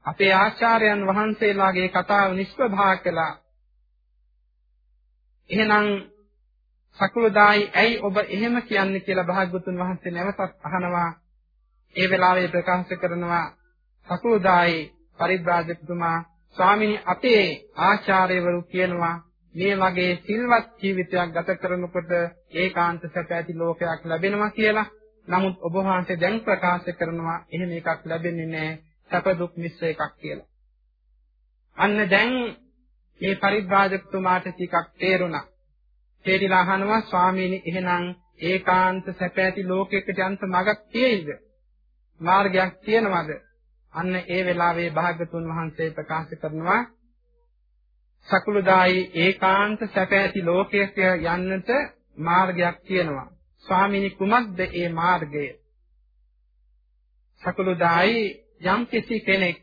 අපේ ආචාර්යයන් වහන්සේලාගේ කතාව නිෂ්පභා කළා. එහෙනම් සකුළුදායි ඇයි ඔබ එහෙම කියන්නේ කියලා භාග්‍යවතුන් වහන්සේ නැවතත් අහනවා. ඒ වෙලාවේ ප්‍රකාශ කරනවා සකුළුදායි පරිබ්‍රාජකතුමා ස්වාමිනී අපේ ආචාර්යවරු කියනවා මේ වගේ සිල්වත් ජීවිතයක් ගත කරනකොට ඒකාන්ත සැප ඇති ලෝකයක් ලැබෙනවා කියලා. නමුත් ඔබ වහන්සේ දැන් ප්‍රකාශ කරනවා එහෙම එකක් ලැබෙන්නේ නැහැ. සැප දුක් මිශ්‍ර එකක් කියලා. අන්න දැන් මේ පරිබ්‍රාජකතුමාට ටිකක් තේරුණා. තේරිලා අහනවා ස්වාමීනි එහෙනම් ඒකාන්ත සැප ඇති ලෝකයකට යන්න මගක් තියෙයිද? මාර්ගයක් තියෙනවද? අන්න ඒ වෙලාවේ භාග්‍යතුන් වහන්සේ ප්‍රකාශ කරනවා සකුළුදායි ඒකාන්ත සැප ඇති ලෝකයක යන්නට මාර්ගයක් තියෙනවා. ස්වාමීනි කුමක්ද ඒ මාර්ගය? සකුළුදායි යම් කිසි කෙනෙක්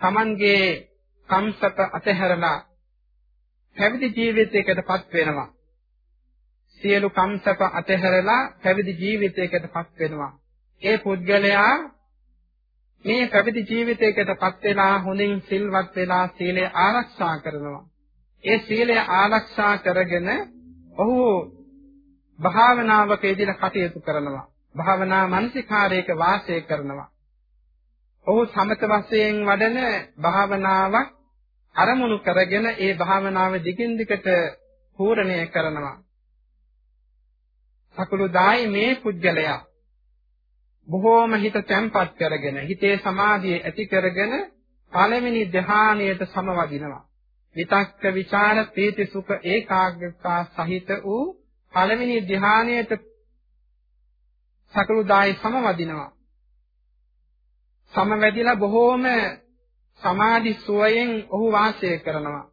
Tamanගේ සම්සත අතහැරලා පැවිදි ජීවිතයකටපත් වෙනවා. සියලු කම්සප අතහැරලා පැවිදි ජීවිතයකටපත් වෙනවා. ඒ පුද්ගලයා මේ පැවිදි ජීවිතයකටපත් වෙලා හොඳින් සිල්වත් වෙලා සීලය ආරක්ෂා කරනවා. ඒ සීලය ආරක්ෂා කරගෙන ඔහු භාවනාවක යෙදিলা කටයුතු කරනවා. භාවනා මානසිකාරයක වාසය කරනවා. ඔහු සමත වශයෙන් වඩන භාවනාවක් අරමුණු කරගෙන ඒ භාවනාව දිගින් දිගට පූර්ණය කරනවා. සකුළුදායි මේ පුජ්‍යලයා බොහෝම හිත තැම්පත් කරගෙන හිතේ සමාධිය ඇති කරගෙන පළවෙනි ධ්‍යානයට සමවදිනවා. විතක්ක ਵਿਚාර ප්‍රීති සුඛ ඒකාග්‍රතා සහිත වූ පළවෙනි ධ්‍යානයට සකලුදායි සමවදිනවා. සමවැදිලා බොහෝම සමාධි සුවයෙන් ඔහු වාසය කරනවා.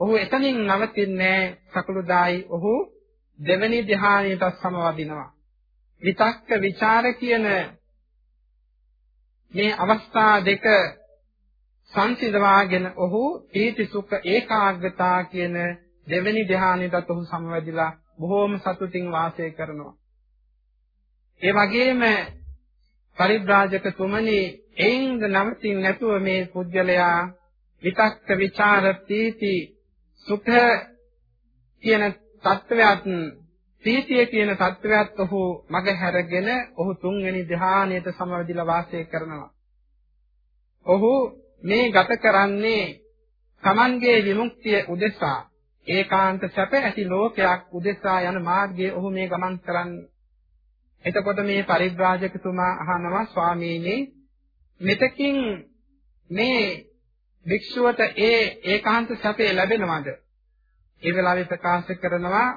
ඔහු එතනින් නවතින්නේ සකලුදායි ඔහු දෙවැනි ධ්‍යානයට සමවදිනවා. විතක්ක ਵਿਚාර කියන මේ අවස්ථා දෙක සංසිඳවාගෙන ඔහු පීති සුඛ ඒකාග්‍රතා කියන දෙවැනි ධ්‍යානයටත් ඔහු සමවැදිලා බොහෝම සතුටින් වාසය කරනවා. ඒ වගේම පරිබ්‍රාජක තුමනි එයින්ද නවතින් නැතුව මේ පුජ්‍යලයා විතක්ක ਵਿਚාර ප්‍රීති සුඛ කියන தත්වයක් ප්‍රීතිය කියන தත්වයක් ඔහු මග හැරගෙන ඔහු තුන්වෙනි ධ්‍යානයට සමවැදිලා වාසය කරනවා. ඔහු මේ ගත කරන්නේ Tamanගේ විමුක්තිය උදෙසා ඒකාන්ත සැප ඇති ලෝකයක් උදෙසා යන මාර්ගයේ ඔහු මේ ගමන් කරන්නේ. එතකොට මේ පරිබ්‍රාජකතුමා අහනවා ස්වාමීනි මෙතකින් මේ භික්ෂුවට ඒ ඒකාන්ත සැපේ ලැබෙනවද? ඒ වෙලාවේ ප්‍රකාශ කරනවා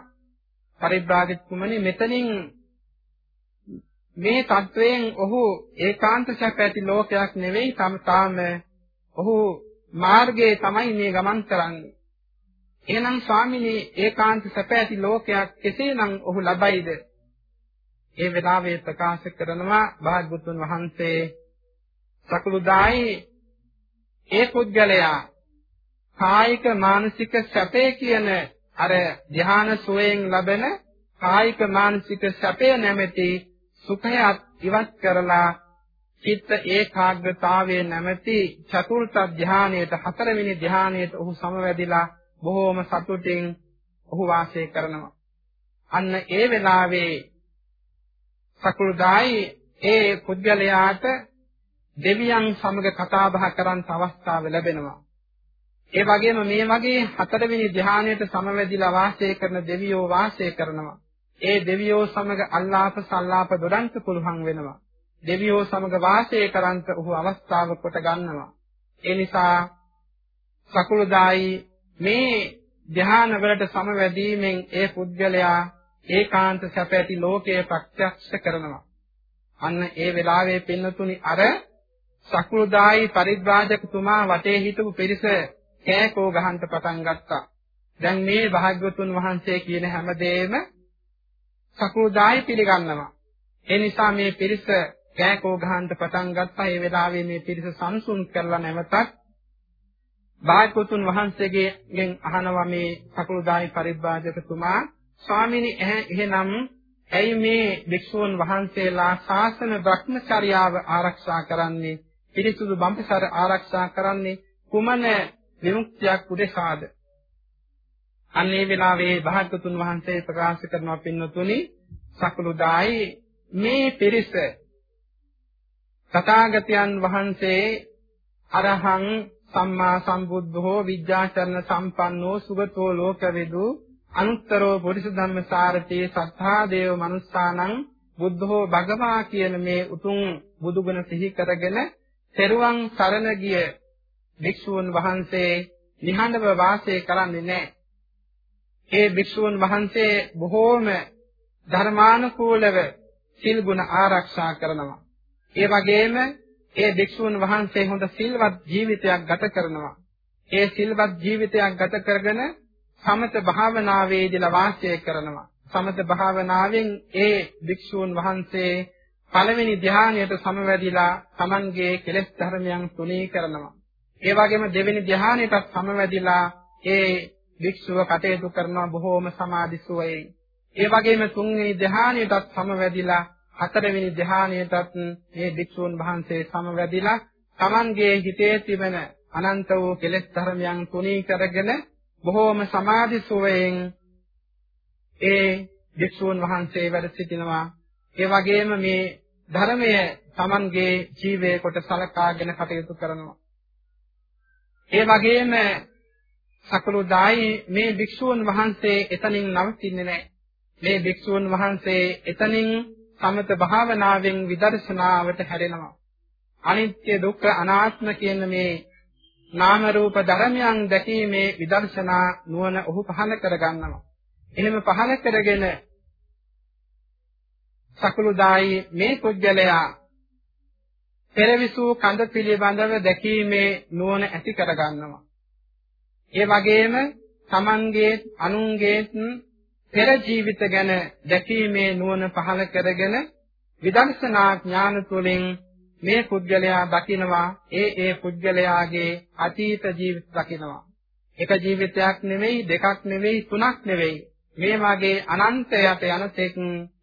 පරිබ්‍රාජකතුමනි මෙතනින් මේ தත්වයෙන් ඔහු ඒකාන්ත සැප ඇති ලෝකයක් නෙවෙයි තම තාම ඔහු මාර්ගයේ තමයි මේ ගමන් කරන්නේ. එහෙනම් ස්වාමිනේ ඒකාන්ත සැප ඇති ලෝකයක් කෙසේනම් ඔහු ලබයිද? ඒ වෙලාවේ ප්‍රකාශ කරනවා භාග්‍යවතුන් වහන්සේ සකලුදායි ඒ පුද්ගලයා කායික මානසික සැපේ කියන අර ධ්‍යාන සෝයෙන් ලැබෙන කායික මානසික සැපය නැමැති සුඛයත් ඉවත් කරලා චිත්ත ඒකාග්‍රතාවයේ නැමැති චතුර්ථ ධානයේට හතරවෙනි ධානයේට ඔහු සමවැදිලා බොහෝම සතුටින් ඔහු වාසය කරනවා. අන්න ඒ වෙලාවේ සකුරුදායි ඒ පුද්ගලයාට දෙවියන් සමග කතා බහ කරන්න අවස්ථාව ලැබෙනවා. ඒ වගේම මේ වගේ හතරවෙනි ධානයට සමවැදිලා වාසය කරන දෙවියෝ වාසය කරනවා. ඒ දෙවියෝ සමග අල්ලාප සල්ලාප දොඩන්ත පුළුවන් වෙනවා. දෙවියෝ සමග වාසය කරන්ට ඔහු අවස්ථාව කොට ගන්නවා. ඒ නිසා සකුළුදායි මේ ධ්‍යාන වලට සමවැදීමෙන් ඒ පුද්ගලයා ඒකාන්ත සැප ඇති ලෝකයේ ප්‍රත්‍යක්ෂ කරනවා. අන්න ඒ වෙලාවේ පින්නතුනි අර සකුළුදායි පරිබ්‍රාජකතුමා වටේ හිටපු පිරිස කෑකෝ ගහන්න පටන් ගත්තා. දැන් මේ භාග්‍යවතුන් වහන්සේ කියන හැමදේම සකුළුදායි පිළිගන්නවා. ඒ නිසා මේ පිරිස කෑකෝ ගහන්න පටන් ගත්තා. ඒ වෙලාවේ මේ පිරිස සංසුන් කරලා නැවතත් භාග්‍යවතුන් වහන්සේගෙන් අහනවා මේ සකුළුදායි පරිබ්‍රාජකතුමා ස්වාමීනි එහෙනම් ඇයි මේ භික්ෂුන් වහන්සේලා ශාසන භ්‍රමචර්යාව ආරක්ෂා කරන්නේ පිරිසුදු බඹසර ආරක්ෂා කරන්නේ කුමන විමුක්තියක් උදෙසාද? අන්නේ වෙලාවේ භාග්‍යතුන් වහන්සේ ප්‍රකාශ කරනවා පින්නතුනි සකලුදායි මේ පිරිස තථාගතයන් වහන්සේ අරහං සම්මා සම්බුද්ධෝ විද්‍යාචරණ සම්පන්නෝ සුගතෝ ලෝකවිදු අනුත්තරෝ පුරිස ධම්මසාරතේ සත්තා දේව මනුස්සානං බුද්ධෝ භගවා කියන මේ උතුම් බුදුගුණ සිහි කරගෙන තෙරුවන් සරණ ගිය භික්ෂූන් වහන්සේ නිහඬව වාසය කරන්නේ නැහැ. ඒ භික්ෂූන් වහන්සේ බොහෝම ධර්මානුකූලව සිල් ගුණ ආරක්ෂා කරනවා. ඒ වගේම ඒ භික්ෂූන් වහන්සේ හොඳ සිල්වත් ජීවිතයක් ගත කරනවා. ඒ සිල්වත් ජීවිතයක් ගත කරගෙන සමත භාවනාවේදීලා වාසය කරනවා. සමත භාවනාවෙන් ඒ භික්ෂූන් වහන්සේ පළවෙනි ධ්‍යානයට සමවැදිලා Tamanගේ කෙලෙස් ධර්මයන් තුනී කරනවා. ඒ වගේම දෙවෙනි ධ්‍යානයටත් සමවැදිලා ඒ භික්ෂුව කටයුතු කරනවා බොහෝම සමාධි සුවයෙන්. ඒ වගේම තුන්වෙනි ධ්‍යානයටත් සමවැදිලා හතරවෙනි ධ්‍යානයටත් මේ භික්ෂුන් වහන්සේ සමවැදිලා Tamanගේ හිතේ තිබෙන අනන්ත වූ කෙලෙස් ධර්මයන් තුනී කරගෙන බොහෝම සමාධි සුවයෙන් ඒ භික්ෂුන් වහන්සේ වැඩ සිටිනවා. ඒ වගේම මේ ධර්මය Tamanගේ ජීවයේ කොට සලකාගෙන කටයුතු කරනවා. ඒ වගේම සකලුදායි මේ භික්ෂුන් වහන්සේ එතනින් නවතින්නේ නැහැ. මේ භික්ෂුන් වහන්සේ එතනින් සමත භාවනාවෙන් විදර්ශනාවට හැරෙනවා. අනිත්‍ය දුක්ඛ අනාත්ම කියන මේ නාම රූප ධර්මයන් දැකීමේ විදර්ශනා නුවණ ඔහු පහළ කරගන්නවා. එහෙම පහළ කරගෙන සකලුදායි මේ පුජ්‍යලයා පෙරවිසූ කඳ පිළිබඳව දැකීමේ නුවණ ඇති කරගන්නවා. ඒ වගේම තමන්ගේ අනුන්ගේ පෙර ජීවිත ගැන දැකීමේ නුවණ පහළ කරගෙන විදර්ශනා ඥාන තුළින් මේ පුද්ගලයා දකිනවා ඒ ඒ පුද්ගලයාගේ අතීත ජීවිත දකිනවා. එක ජීවිතයක් නෙවෙයි දෙකක් නෙවෙයි තුනක් නෙවෙයි මේ වගේ අනන්තයට යන තෙක්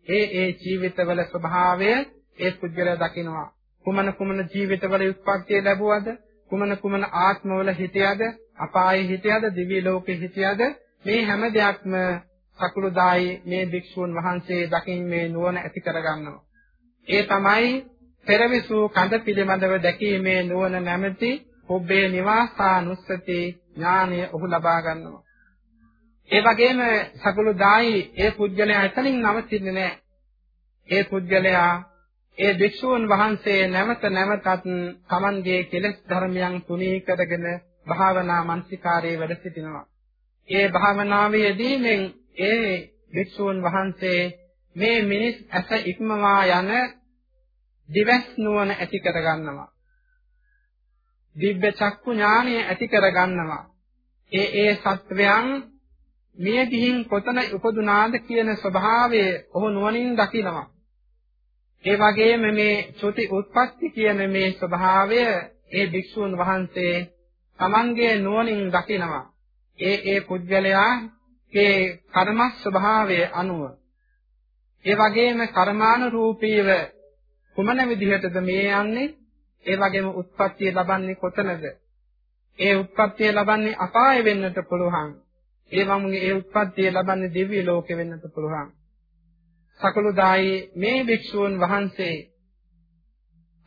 ඒ ඒ ජීවිතවල ස්වභාවය ඒ පුද්ගලයා දකිනවා. කුමන කුමන ජීවිතවල උත්පත්ති ලැබුවද කුමන කුමන ආත්මවල හිටියද අපායේ හිටියද දිව්‍ය ලෝකේ හිටියද මේ හැම දෙයක්ම සකුළුදායි මේ භික්ෂුන් වහන්සේ දකින්නේ නුවණ ඇති කරගන්නවා. ඒ තමයි පෙරවිසූ කඳ පිළිබඳව දැකීමේ නුවණ නැමැති ඔබේ නිවාසානුස්සති ඥානය ඔහු ලබා ගන්නවා. ඒ වගේම සකුළුදායි ඒ පුජ්‍යලයා එතනින් නවතින්නේ නැහැ. ඒ පුජ්‍යලයා ඒ භික්ෂූන් වහන්සේ නැවත නැවතත් Tamanගේ කෙලෙස් ධර්මයන් තුනී කරගෙන භාවනා මනසිකාරයේ වැඩ සිටිනවා. ඒ භාවනාවේ යෙදීමෙන් ඒ භික්ෂූන් වහන්සේ මේ මිනිස් ඇස ඉක්මවා යන දිවස් නුවණ ඇති කරගන්නවා. දිබ්බ චක්කු ඥානය ඇති කරගන්නවා. ඒ ඒ සත්වයන් මිය ගිහින් කොතන උපදුනාද කියන ස්වභාවය ඔහු නුවණින් දකිනවා. ඒ වගේම මේ චුති උත්පත්ති කියන මේ ස්වභාවය ඒ භික්ෂුන් වහන්සේ තමන්ගේ නුවණින් දකිනවා. ඒ ඒ පුද්ගලයාගේ කර්ම ස්වභාවය අනුව ඒ වගේම කර්මානුරූපීව කුමන විදිහටද මේ යන්නේ? ඒ වගේම උත්පත්තිය ලබන්නේ කොතනද? ඒ උත්පත්තිය ලබන්නේ අපාය වෙන්නට පුළුවන්. ඒ වගේ ඒ උත්පත්තිය ලබන්නේ දිව්‍ය ලෝකෙ වෙන්නට පුළුවන්. සකලුදායි මේ භික්ෂූන් වහන්සේ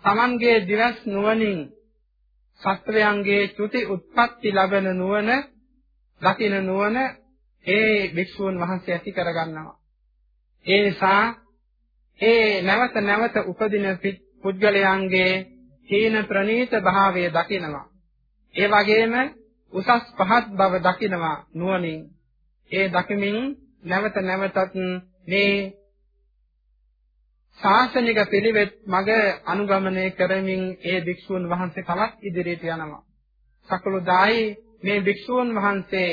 තමන්ගේ දිවස් නුවණින් සත්‍රයන්ගේ චුති උත්පත්ති ලබන නුවණ දකින නුවණ ඒ භික්ෂූන් වහන්සේ ඇති කරගන්නවා. ඒ නිසා ඒ නැවත නැවත උපදින පුද්ගලයන්ගේ හීන ප්‍රනීත භාවය දකිනවා. ඒ වගේම උසස් පහත් බව දකිනවා නුවණින්. ඒ දකිමින් නැවත නැවතත් මේ ශාසනික පිළිවෙත් මග අනුගමනය කරමින් ඒ භික්ෂුන් වහන්සේ තවත් ඉදිරියට යනවා. සකලුදායි මේ භික්ෂුන් වහන්සේ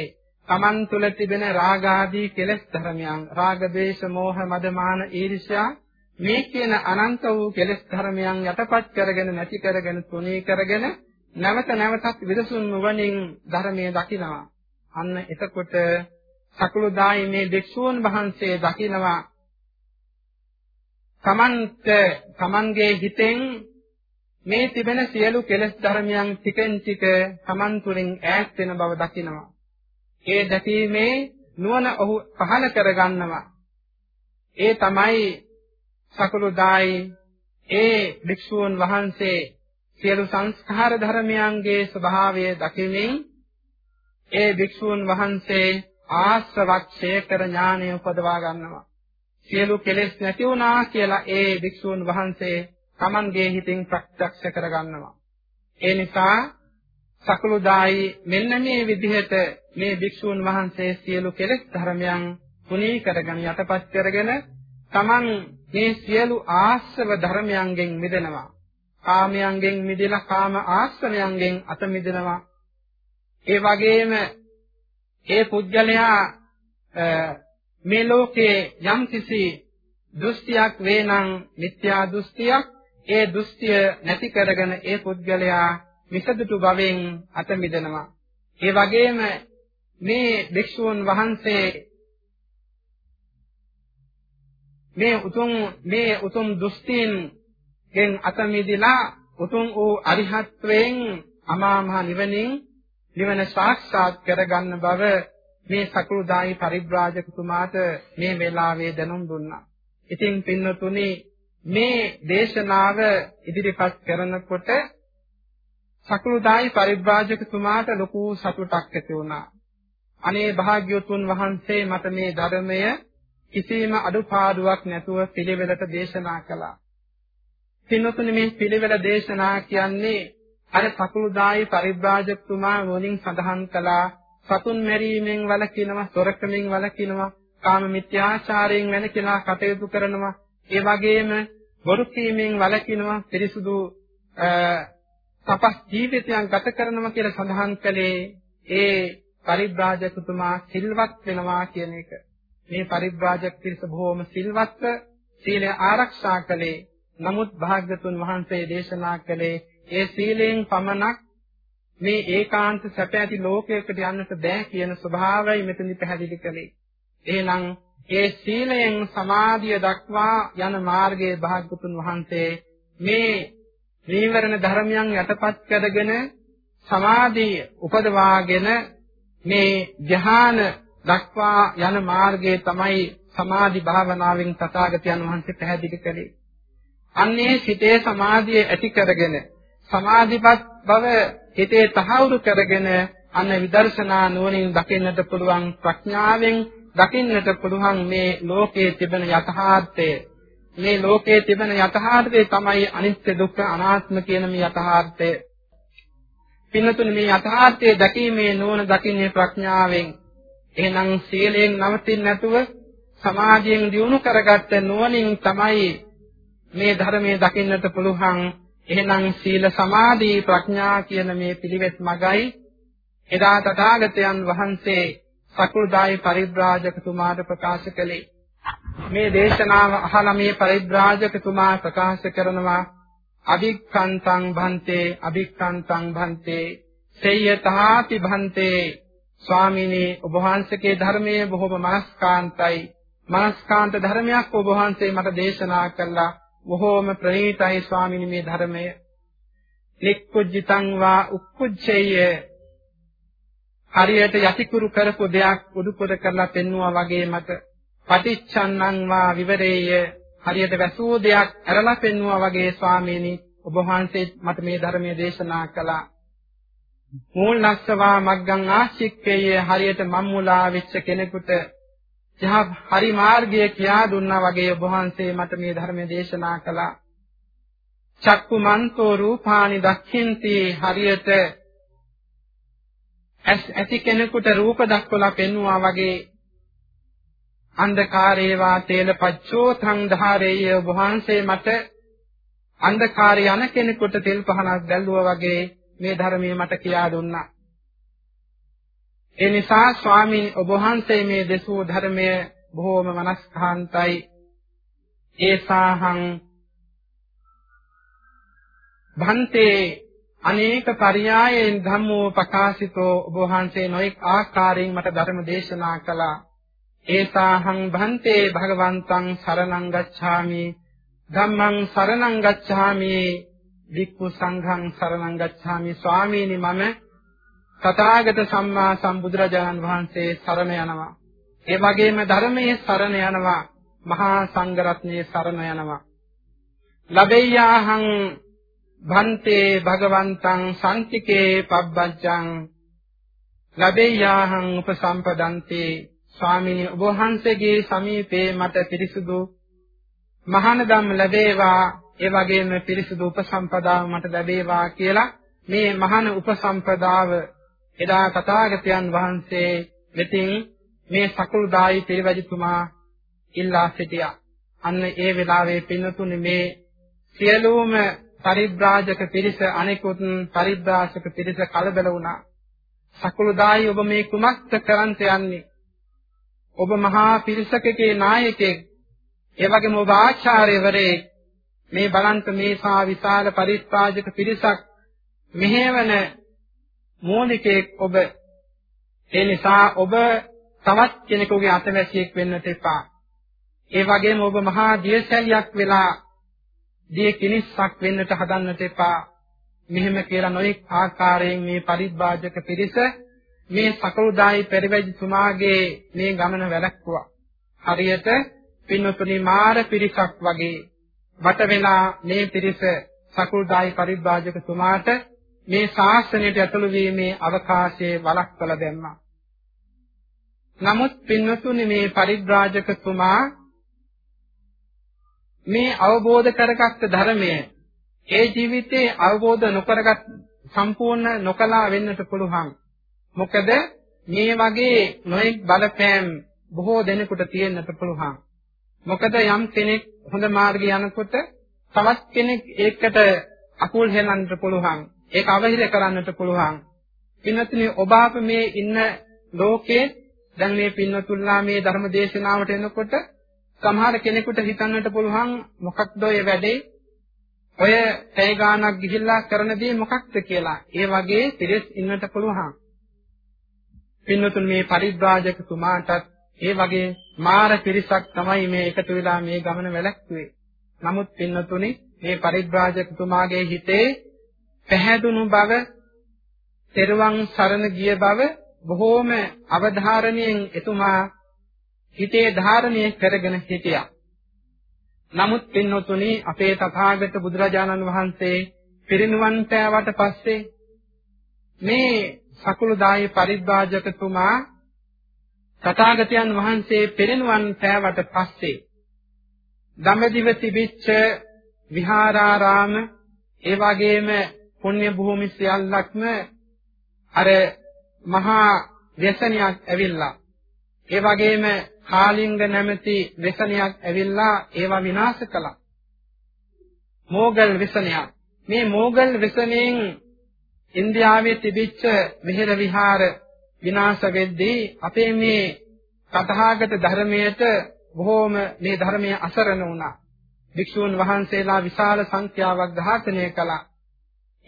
තමන් තුළ තිබෙන රාග ආදී කෙලෙස් ධර්මයන් රාග දේශ මොහ මදමාන ඊර්ෂ්‍යා මේ කියන අනන්ත වූ කෙලෙස් ධර්මයන් යටපත් කරගෙන නැති කරගෙන තුනී කරගෙන නැවත නැවතත් විදසුන් නුවණින් ධර්මයේ දකිනවා. අන්න එතකොට සකලුදායි මේ භික්ෂූන් වහන්සේ දකිනවා. තමන්ට තමන්ගේ හිතෙන් මේ තිබෙන සියලු කෙලෙස් ධර්මයන් ටිකෙන් ටික තමන් තුළින් ඈත් වෙන බව දකිනවා. ඒ දැකීමේ නුවණ ඔහු පහළ කරගන්නවා. ඒ තමයි සකලුදායි ඒ භික්ෂූන් වහන්සේ සියලු සංස්කාර ධර්මයන්ගේ ස්වභාවය දකිමින් ඒ භික්ෂූන් වහන්සේ ආශ්‍රවක්ෂය කර ඥානය උපදවා ගන්නවා. සියලු කෙලෙස් නැති වුණා කියලා ඒ භික්ෂූන් වහන්සේ Tamanගේ හිතින් ප්‍රත්‍යක්ෂ කරගන්නවා. ඒ නිසා සකලුදායි මෙන්න මේ විදිහට මේ භික්ෂූන් වහන්සේ සියලු කෙලෙස් ධර්මයන් තුනී කරගෙන යටපත් කරගෙන තමන් මේ සියලු ආශ්‍රව ධර්මයන්ගෙන් මිදෙනවා. කාමයන්ගෙන් මිදලා කාම ආශ්‍රවයන්ගෙන් අත මිදෙනවා. ඒ වගේම ඒ පුජ්‍යලයා මේ ලෝකේ යම් කිසි දෘෂ්ටියක් වේනම් මිත්‍යා දෘෂ්ටියක් ඒ දෘෂ්ටිය නැති කරගෙන ඒ පුද්ගලයා මිසදුටු භවෙන් අත මිදෙනවා. ඒ වගේම මේ භික්ෂූන් වහන්සේ මේ උතුම් මේ උතුම් දුස්තීන් ගෙන් අත මිදලා උතුම් වූ අරිහත්වයෙන් අමා මහ නිවනින් නිවන සාක්ෂාත් කරගන්න බව මේ සකලුදායි පරිබ්‍රාජකතුමාට මේ වෙලාවේ දැනුම් දුන්නා. ඉතින් පින්නතුනි මේ දේශනාව ඉදිරිපත් කරනකොට සකලුදායි පරිබ්‍රාජකතුමාට ලොකු සතුටක් ඇති වුණා. අනේ භාග්‍යවතුන් වහන්සේ මට මේ ධර්මය කිසිම අඩුපාඩුවක් නැතුව පිළිවෙලට දේශනා කළා. සින්නතුනි මේ පිළිවෙල දේශනා කියන්නේ අර සකලුදායි පරිබ්‍රාජකතුමා වලින් සඳහන් කළා සතුන් මැරීමෙන් වළකිනවා, සොරකමින් වළකිනවා, කාම මිත්‍යාචාරයෙන් වැළකීලා කටයුතු කරනවා. ඒ වගේම බොරු කීමෙන් වළකිනවා, පිරිසුදු තපස් ජීවිතයක් ගත කරනවා කියලා සඳහන් කළේ ඒ පරිබ්‍රාජකතුමා සිල්වත් වෙනවා කියන එක. මේ පරිබ්‍රාජක පිරිස බොහෝම සිල්වත්ව සීලය ආරක්ෂා කළේ. නමුත් භාග්‍යතුන් වහන්සේ දේශනා කළේ ඒ සීලයෙන් පමණක් මේ ඒකාන්ත සැප ඇති ලෝකයකට යන්නට බෑ කියන ස්වභාවය මෙතනදි පැහැදිලි කළේ. එහෙනම් ඒ සීලයෙන් සමාධිය දක්වා යන මාර්ගයේ භාග්‍යතුන් වහන්සේ මේ නීවරණ ධර්මයන් යටපත් කරගෙන සමාධිය උපදවාගෙන මේ ධ්‍යාන දක්වා යන මාර්ගයේ තමයි සමාධි භාවනාවෙන් තථාගතයන් වහන්සේ පැහැදිලි කළේ. අන්නේ සිතේ සමාධිය ඇති කරගෙන සමාධිපත් බව හිතේ තහවුරු කරගෙන අන්න විදර්ශනා නුවණින් දකින්නට පුළුවන් ප්‍රඥාවෙන් දකින්නට පුළුවන් මේ ලෝකයේ තිබෙන යථාර්ථය මේ ලෝකයේ තිබෙන යථාර්ථය තමයි අනිත්‍ය දුක්ඛ අනාත්ම කියන මේ යථාර්ථය. පින්නතුනි මේ යථාර්ථය දැකීමේ නුවණ දකින්නේ ප්‍රඥාවෙන්. එහෙනම් සීලයෙන් නවතින්නේ නැතුව සමාධියෙන් දියුණු කරගත්ත නුවණින් තමයි මේ ධර්මයේ දකින්නට පුළුවන්. එහෙනම් සීල සමාධි ප්‍රඥා කියන මේ පිළිවෙත් මගයි. එදා තථාගතයන් වහන්සේ සකුළුදායි පරිබ්‍රාජකතුමාට ප්‍රකාශ කළේ. මේ දේශනාව අහලා මේ පරිබ්‍රාජකතුමා ප්‍රකාශ කරනවා. අභික්ඛන්තං භන්තේ අභික්ඛන්තං භන්තේ සේයතාති භන්තේ. ස්වාමීනි ඔබ වහන්සේගේ ධර්මයේ බොහොම මනස්කාන්තයි. මනස්කාන්ත ධර්මයක් ඔබ වහන්සේ මට දේශනා කළා. බොහෝම ප්‍රණීතයි ස්වාමීනි මේ ධර්මය. නික්කුජ්ජිතං වා උක්කුජ්ජේය. හරියට යටිකුරු කරපු දෙයක් උඩුපොර කරලා පෙන්නවා වගේ මට පටිච්චන්නං වා විවරේය. හරියට වැසූ දෙයක් ඇරලා පෙන්නවා වගේ ස්වාමීනි ඔබ වහන්සේ මට මේ ධර්මයේ දේශනා කළා. මූලස්සවා මග්ගං ආශික්කේය. හරියට මම්මුලා වෙච්ච කෙනෙකුට යහ හරි මාර්ගය කියා දුන්නා වගේ ඔබ වහන්සේ මට මේ ධර්මයේ දේශනා කළා චක්කු මන්තෝ රූපානි දක්ඛින්ති හරියට ඇති කෙනෙකුට රූප දක්වලා පෙන්වුවා වගේ අන්ධකාරේවා තේලපච්චෝ සංධාරේය වහන්සේ මට අන්ධකාරය යන කෙනෙකුට තෙල් පහනක් දැල්ලුවා වගේ මේ ධර්මයේ මට කියා දුන්නා. ඒ නිසා ස්වාමීන් ඔබ වහන්සේ මේ දසූ ධර්මය බොහෝම මනස්කාන්තයි. ඒසාහං භන්තේ අනේක පරයායෙන් ධම්මෝ ප්‍රකාශිතෝ ඔබ වහන්සේ නොඑක් ආකාරයෙන් මට ධර්ම දේශනා කළා. ඒසාහං භන්තේ භගවන්තං සරණං ගච්ඡාමි. ධම්මං සරණං ගච්ඡාමි. වික්ඛු සංඝං සරණං ගච්ඡාමි. ස්වාමීනි මම තථාගත සම්මා සම්බුදුරජාණන් වහන්සේ සරණ යනවා. ඒ වගේම ධර්මයේ සරණ යනවා. මහා සංඝරත්නයේ සරණ යනවා. ලබෙය්‍යාහං භන්තේ භගවන්තං සම්තිකේ පබ්බජ්ජං ලබෙය්‍යාහං උපසම්පදන්තේ. ස්වාමීනි ඔබ වහන්සේගේ සමීපේ මට පිරිසුදු මහානදම් ලැබේවා. ඒ වගේම පිරිසුදු උපසම්පදාව මට ලැබේවා කියලා මේ මහාන උපසම්පදාව එදා තථාගතයන් වහන්සේ වෙතින් මේ සකුළුදායි පිරිවැජිතුමා ඉල්ලා සිටියා. අන්න ඒ වෙලාවේ පින්නතුනි මේ සියලුම පරිබ්‍රාජක පිරිස අනෙකුත් පරිබ්‍රාජක පිරිස කලබල වුණා. සකුළුදායි ඔබ මේ කුමක්ද කරන්ට යන්නේ? ඔබ මහා පිරිසකගේ නායකයෙක් ඒ වගේම ඔබ ආචාර්යවරයෙක් මේ බලන්ත මේ සා විශාල පරිත්‍රාජක පිරිසක් මෙහෙවන මූලිකයෙක් ඔබ ඒ නිසා ඔබ තවත් කෙනෙකුගේ අතවැසියෙක් වෙන්නට එපා ඒ වගේම ඔබ මහා දියසැලියක් වෙලා දිය කිනිස්සක් වෙන්නට හදන්නට එපා මෙහෙම කියලා නොඑක් ආකාරයෙන් මේ පරිත්‍රාජක පිරිස මේ සකලුදායි පෙරවැජිතුමාගේ මේ ගමන වැළැක්වුවා. හරියට පින්වතුනි මාර පිරිසක් වගේ වට වෙලා මේ පිරිස සකලුදායි පරිබ්‍රාජකතුමාට මේ ශාසනයට ඇතුළු වීමේ අවකාශයේ වළක්වලා දැම්මා. නමුත් පින්වතුනි මේ පරිබ්‍රාජකතුමා මේ අවබෝධ කරගත්ත ධර්මය ඒ ජීවිතේ අවබෝධ නොකරගත් සම්පූර්ණ නොකලා වෙන්නට පුළුවන්. මොකද මේ වගේ නොඑක් බලපෑම් බොහෝ දෙනෙකුට තියෙන්නට පුළුවන්. මොකද යම් කෙනෙක් හොඳ මාර්ගය යනකොට තවත් කෙනෙක් ඒකට අකුල් හෙලන්නට පුළුවන්. ඒක අවහිර කරන්නට පුළුවන්. පින්නතුනි ඔබ අප මේ ඉන්න ලෝකේ දැන් මේ පින්නතුල්ලා මේ ධර්ම දේශනාවට එනකොට සමහර කෙනෙකුට හිතන්නට පුළුවන් මොකක්ද ඔය වැඩේ ඔය තේ ගානක් ගිහිල්ලා කරන දේ මොකක්ද කියලා. ඒ වගේ පිරිස් ඉන්නට පුළුවන්. පින්නතුන් මේ පරිබ්‍රාජකතුමාටත් ඒ වගේ මාර පිරිසක් තමයි මේ එකතු වෙලා මේ ගමන වැළැක්ුවේ. නමුත් පින්නතුනි මේ පරිබ්‍රාජකතුමාගේ හිතේ පැහැදුණු බව, තෙරුවන් සරණ ගිය බව බොහෝම අවධාරණයෙන් එතුමා හිතේ ධාරණය කරගෙන හිටියා. නමුත් පින්නතුනි අපේ තථාගත බුදුරජාණන් වහන්සේ පිරිනුවන් පෑවට පස්සේ මේ සකුළුදායි පරිබ්‍රාජකතුමා තථාගතයන් වහන්සේ පෙරණුවන් පෑවට පස්සේ දඹදිව තිබිච්ච විහාරාරාම ඒ වගේම පුණ්‍ය භූමි සියල්ලක්ම අර මහා ව්‍යසනයක් ඇවිල්ලා ඒ වගේම කාලිංග නැමැති ව්‍යසනයක් ඇවිල්ලා ඒවා විනාශ කළා මෝගල් විසනයක්. මේ මෝගල් විසණයෙන් ඉන්දියාවේ තිබිච්ච විහෙර විහාර විනාශ වෙද්දී අපේ මේ තථාගත ධර්මයට බොහෝම මේ ධර්මයේ අසරණ වුණා. භික්ෂූන් වහන්සේලා විශාල සංඛ්‍යාවක් ඝාතනය කළා.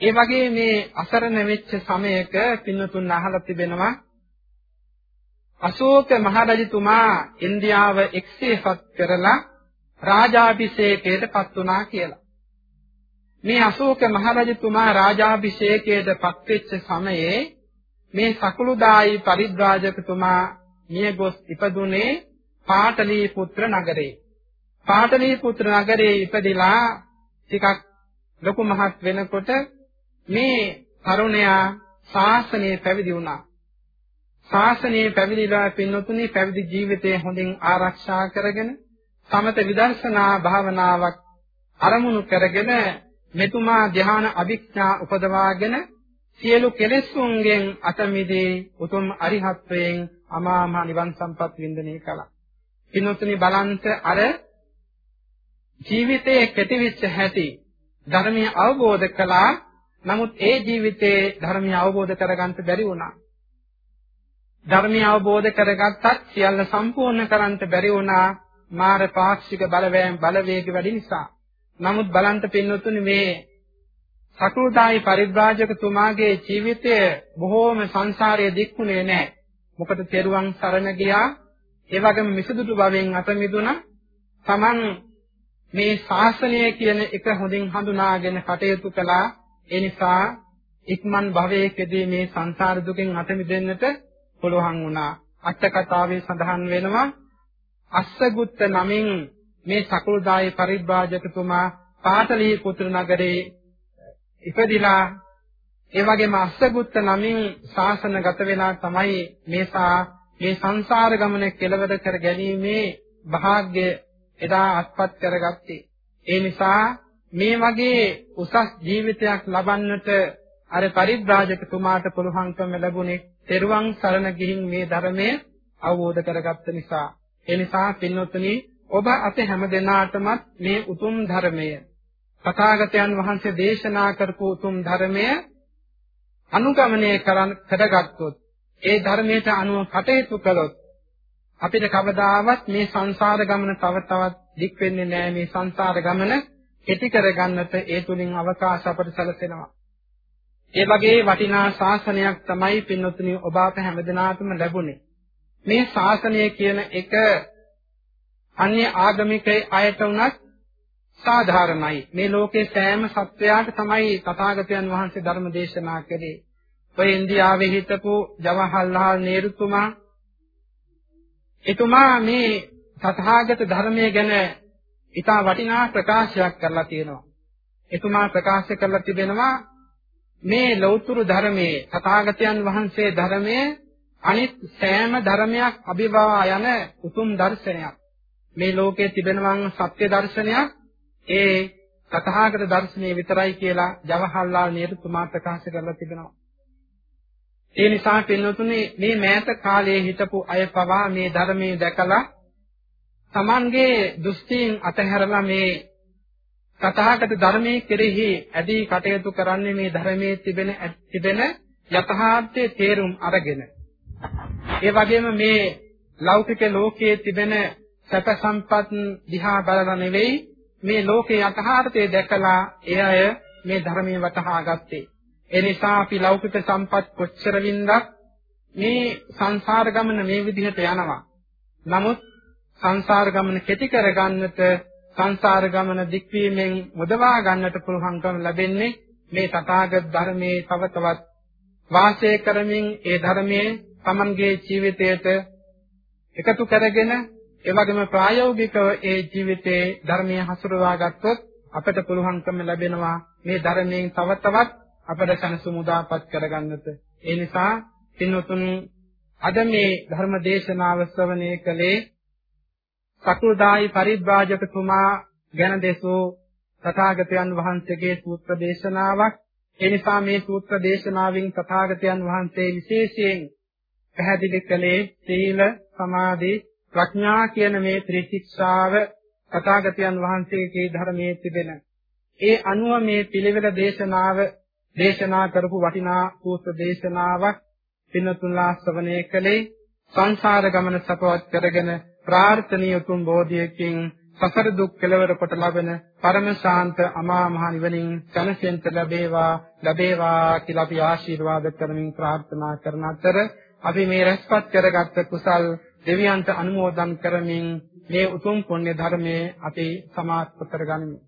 ඒ වගේ මේ අසරණ වෙච්ච සමයක පින්නතුන් අහලා තිබෙනවා අශෝක මහරජතුමා ඉන්දියාව එක්සේපත් කරලා රාජාභිෂේකයට පත් වුණා කියලා. මේ අශෝක මහරජතුමා රාජාභිෂේකයට පත්වෙච්ච සමයේ මේ සකුළුදායි පරිද්වාජකතුමා මිය ගොස් ඉපදුනේ පාටලීපුත්‍ර නගරේ. පාටලීපුත්‍ර නගරේ ඉපදිලා ටිකක් ලොකු මහත් වෙනකොට මේ තරුණයා ශාසනය පැවිදි වුණා. ශාසනයේ පැවිදිලා පින්නතුනි පැවිදි ජීවිතය හොඳින් ආරක්ෂා කරගෙන සමත විදර්ශනා භාවනාවක් අරමුණු කරගෙන මෙතුමා ධ්‍යාන අභිඥා උපදවාගෙන සියලු කෙලෙස්ුන්ගෙන් අත මිදී උතුම් අරිහත්වයෙන් අමා මහ නිවන් සම්පත් වින්දනය කළා. පින්නතුනි බලන්ත අර ජීවිතයේ කෙටිවිච්ච හැටි ධර්මය අවබෝධ කළා. නමුත් ඒ ජීවිතේ ධර්මය අවබෝධ කරගන්න බැරි වුණා. ධර්මය අවබෝධ කරගත්තත් සියල්ල සම්පූර්ණ කරන්න බැරි වුණා මාර පාක්ෂික බලවෑම් බලවේග වැඩි නිසා. නමුත් බලන්න පින්නතුනි මේ සකෘදායි පරිබ්‍රාජකතුමාගේ ජීවිතය බොහෝම සංසාරයේ දික්ුණේ නැහැ. මොකද තෙරුවන් සරණ ගියා. ඒ වගේම මිසදුතු භවෙන් අත මිදුණා. Taman මේ ශාසනය කියන එක හොඳින් හඳුනාගෙන කටයුතු කළා. ඒ නිසා ඉක්මන් භවයේදී මේ සංසාර දුකෙන් අත මිදෙන්නට පුළුවන් වුණා. අට කතාවේ සඳහන් වෙනවා අස්සගුත්ත නමින් මේ සකුල්දායි පරිබ්‍රාජකතුමා පාටලී පුත්‍ර නගරේ ඉපදිලා ඒ වගේම අස්සගුත්ත නමින් ශාසනගත වෙලා තමයි මේසා මේ සංසාර ගමන කෙලවර කර ගැනීමේ වාග්ය එදා අත්පත් කරගත්තේ. ඒ නිසා මේ වගේ උසස් ජීවිතයක් ලබන්නට අර පරිබ්‍රාජකතුමාට පුළුවන්කම ලැබුණේ තෙරුවන් සරණ ගිහින් මේ ධර්මය අවබෝධ කරගත්ත නිසා. ඒ නිසා පින්වත්නි ඔබ අප හැම දෙනාටමත් මේ උතුම් ධර්මය තථාගතයන් වහන්සේ දේශනා කරපු උතුම් ධර්මය අනුගමනය කරන් කරගත්තොත් ඒ ධර්මයට අනුව කටයුතු කළොත් අපිට කවදාවත් මේ සංසාර ගමන තව තවත් දික් වෙන්නේ නැහැ මේ සංසාර ගමන කෙටි කරගන්නට ඒ තුලින් අවකාශ අපට සැලසෙනවා ඒ වගේ වටිනා ශාසනයක් තමයි පින්වත්නි ඔබ අප හැමදෙනාටම ලැබුණේ. මේ ශාසනය කියන එක අන්‍ය ආගමිකයි අයට උනත් සාධාරණයි. මේ ලෝකේ සෑම සත්වයාට තමයි තථාගතයන් වහන්සේ ධර්ම දේශනා කළේ. ඔය ඉන්දියාවේ හිටපු ජවහර්ලාල් නේරුතුමා එතුමා මේ තථාගත ධර්මය ගැන ඉතා වටිනා ප්‍රකාශයක් කරලා තියෙනවා. එතුමා ප්‍රකාශ කරලා තිබෙනවා මේ ලෞතුරු ධර්මයේ තථාගතයන් වහන්සේ ධර්මයේ අනිත් සෑම ධර්මයක් අභිභවා යන උතුම් දර්ශනයක්. මේ ලෝකයේ තිබෙනවන් සත්‍ය දර්ශනයක් ඒ තථාගත දර්ශනය විතරයි කියලා ජවහර්ලාල් නේරුතුමා ප්‍රකාශ කරලා තිබෙනවා. ඒ නිසා පින්නතුනේ මේ මෑත කාලයේ හිටපු අය පවා මේ ධර්මයේ දැකලා Tamanගේ දෘෂ්ටීන් අතහැරලා මේ තථාගත ධර්මයේ කෙරෙහි ඇදී කටයුතු කරන්නේ මේ ධර්මයේ තිබෙන තිබෙන යථාර්ථයේ තේරුම් අරගෙන. ඒ වගේම මේ ලෞකික ලෝකයේ තිබෙන සැප සම්පත් දිහා බලලා නෙවෙයි මේ ලෝකේ යථාර්ථය දැකලා ඒ අය මේ ධර්මයේ වටහා ගත්තේ. ඒ නිසා අපි ලෞකික සම්පත් කොච්චර වින්දක් මේ සංසාර ගමන මේ විදිහට යනවා. නමුත් සංසාර ගමන කෙටි කරගන්නට සංසාර ගමන දික්වීමෙන් මුදවා ගන්නට පුළුවන්කම ලැබෙන්නේ මේ තථාගත ධර්මයේ තව තවත් වාසය කරමින් ඒ ධර්මයේ Tamanගේ ජීවිතයට එකතු කරගෙන ඒ වගේම ප්‍රායෝගිකව ඒ ජීවිතයේ ධර්මයේ හසුරවා ගත්තොත් අපට පුළුවන්කම ලැබෙනවා මේ ධර්මයෙන් තව තවත් අපට සනසුමුදාපත් කරගන්නට. ඒ නිසා පින්වතුන් අද මේ ධර්ම දේශනාව ශ්‍රවණය කළේ සකුදායි පරිබ්‍රාජකතුමා ගැන දෙසූ තථාගතයන් වහන්සේගේ සූත්‍ර දේශනාවක්. ඒ නිසා මේ සූත්‍ර දේශනාවෙන් තථාගතයන් වහන්සේ විශේෂයෙන් පැහැදිලි කළේ සීල, සමාධි, ප්‍රඥා කියන මේ ත්‍රිශික්ෂාව තථාගතයන් වහන්සේගේ ධර්මයේ තිබෙන ඒ අනුව මේ පිළිවෙල දේශනාව දේශනා කරපු වටිනා සූත්‍ර දේශනාවක් පින්තුන්ලා ශ්‍රවණය කළේ සංසාර ගමන සපවත් කරගෙන ප්‍රාර්ථනීය උතුම් බෝධියකින් සසර දුක් කෙලවර කොට ලබන පරම ශාන්ත අමා මහ නිවනින් සැනසෙන්න ලැබේවා ලැබේවා කියලා අපි ආශිර්වාද කරමින් ප්‍රාර්ථනා කරන අතර අපි මේ රැස්පත් කරගත් කුසල් දෙවියන්ට අනුමෝදන් කරමින් මේ උතුම් පුණ්‍ය ධර්මයේ අපි සමාප්ත කරගනිමු.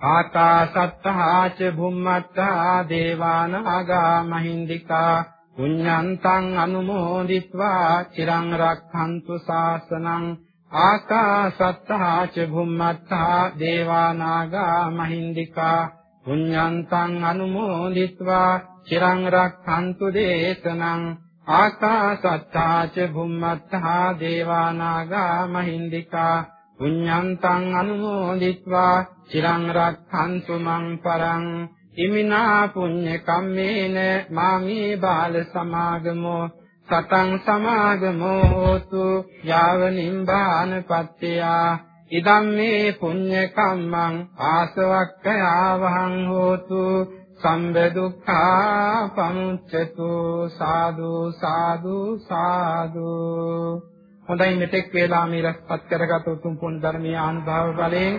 ආකාසත්තා ච භුම්මත්තා දේවාන ආගා මහින්దికා පුඤ්ඤන්තං අනුමෝදිत्वा චිරං රක්ඛන්තු ශාසනං ආකාසත්තා ච භුම්මත්තා දේවානාගා මහින්దికා පුඤ්ඤන්තං අනුමෝදිत्वा චිරං රක්ඛන්තු දේශනං ආකාසත්තා ච භුම්මත්තා දේවානාගා මහින්దికා පුඤ්ඤන්තං අනුමෝදිत्वा චිරං රක්ඛන්තු මං පරං ඉමිනා පුඤ්ඤ කම්මේන මාමේ බාල සමාගමෝ සතං සමාගමෝ හෝතු යාව නිම්බාන පත්‍ත්‍යා ඉදම් මේ පුඤ්ඤ කම්මං ආසවක්ඛයාවහං හෝතු සම්බ දුක්ඛා පමුච්ඡතු සාදු සාදු සාදු හොඳයි මෙතෙක් වේලා මේ රැස්පත් කරගත් උතුම් පුණ්‍ය ධර්මීය ආනුභාව බලයෙන්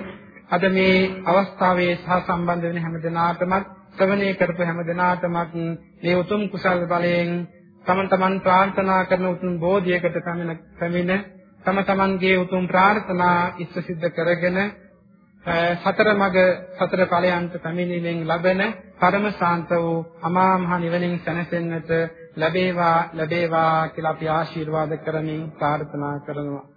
අද මේ අවස්ථාවේ සහ සම්බන්ධ වෙන හැම දිනාටම ශ්‍රවණය කරපු හැම දිනාටම මේ උතුම් කුසල් බලයෙන් තම තමන් ප්‍රාර්ථනා කරන උතුම් බෝධියකට පැමිණ පැමිණ තම තමන්ගේ උතුම් ප්‍රාර්ථනා ඉෂ්ට සිද්ධ කරගෙන සතර මග සතර ඵලයන්ට පැමිණීමෙන් ලබන පරම ශාන්ත වූ අමා මහ නිවනින් සැනසෙන්නට ලැබේවා ලැබේවා කියලා අපි ආශිර්වාද කරමින් ප්‍රාර්ථනා කරනවා.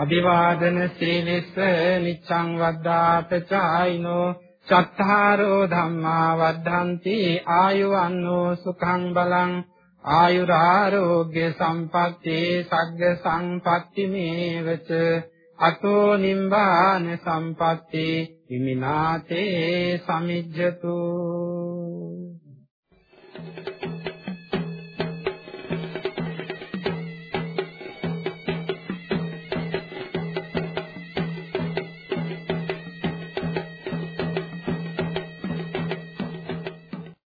අභිවාදන සීලිස්ස නිච්ඡං වද්දාත චායිනෝ චත්තාරෝ ධම්මා වද්ධන්ති ආයුවන්නෝ සුඛං බලං ආයුරාෝග්‍ය සම්පatti සග්ග සම්පatti මේවච අතෝ නිම්බාන සම්පatti හිමිනාතේ සමිජ්ජතු Thank you.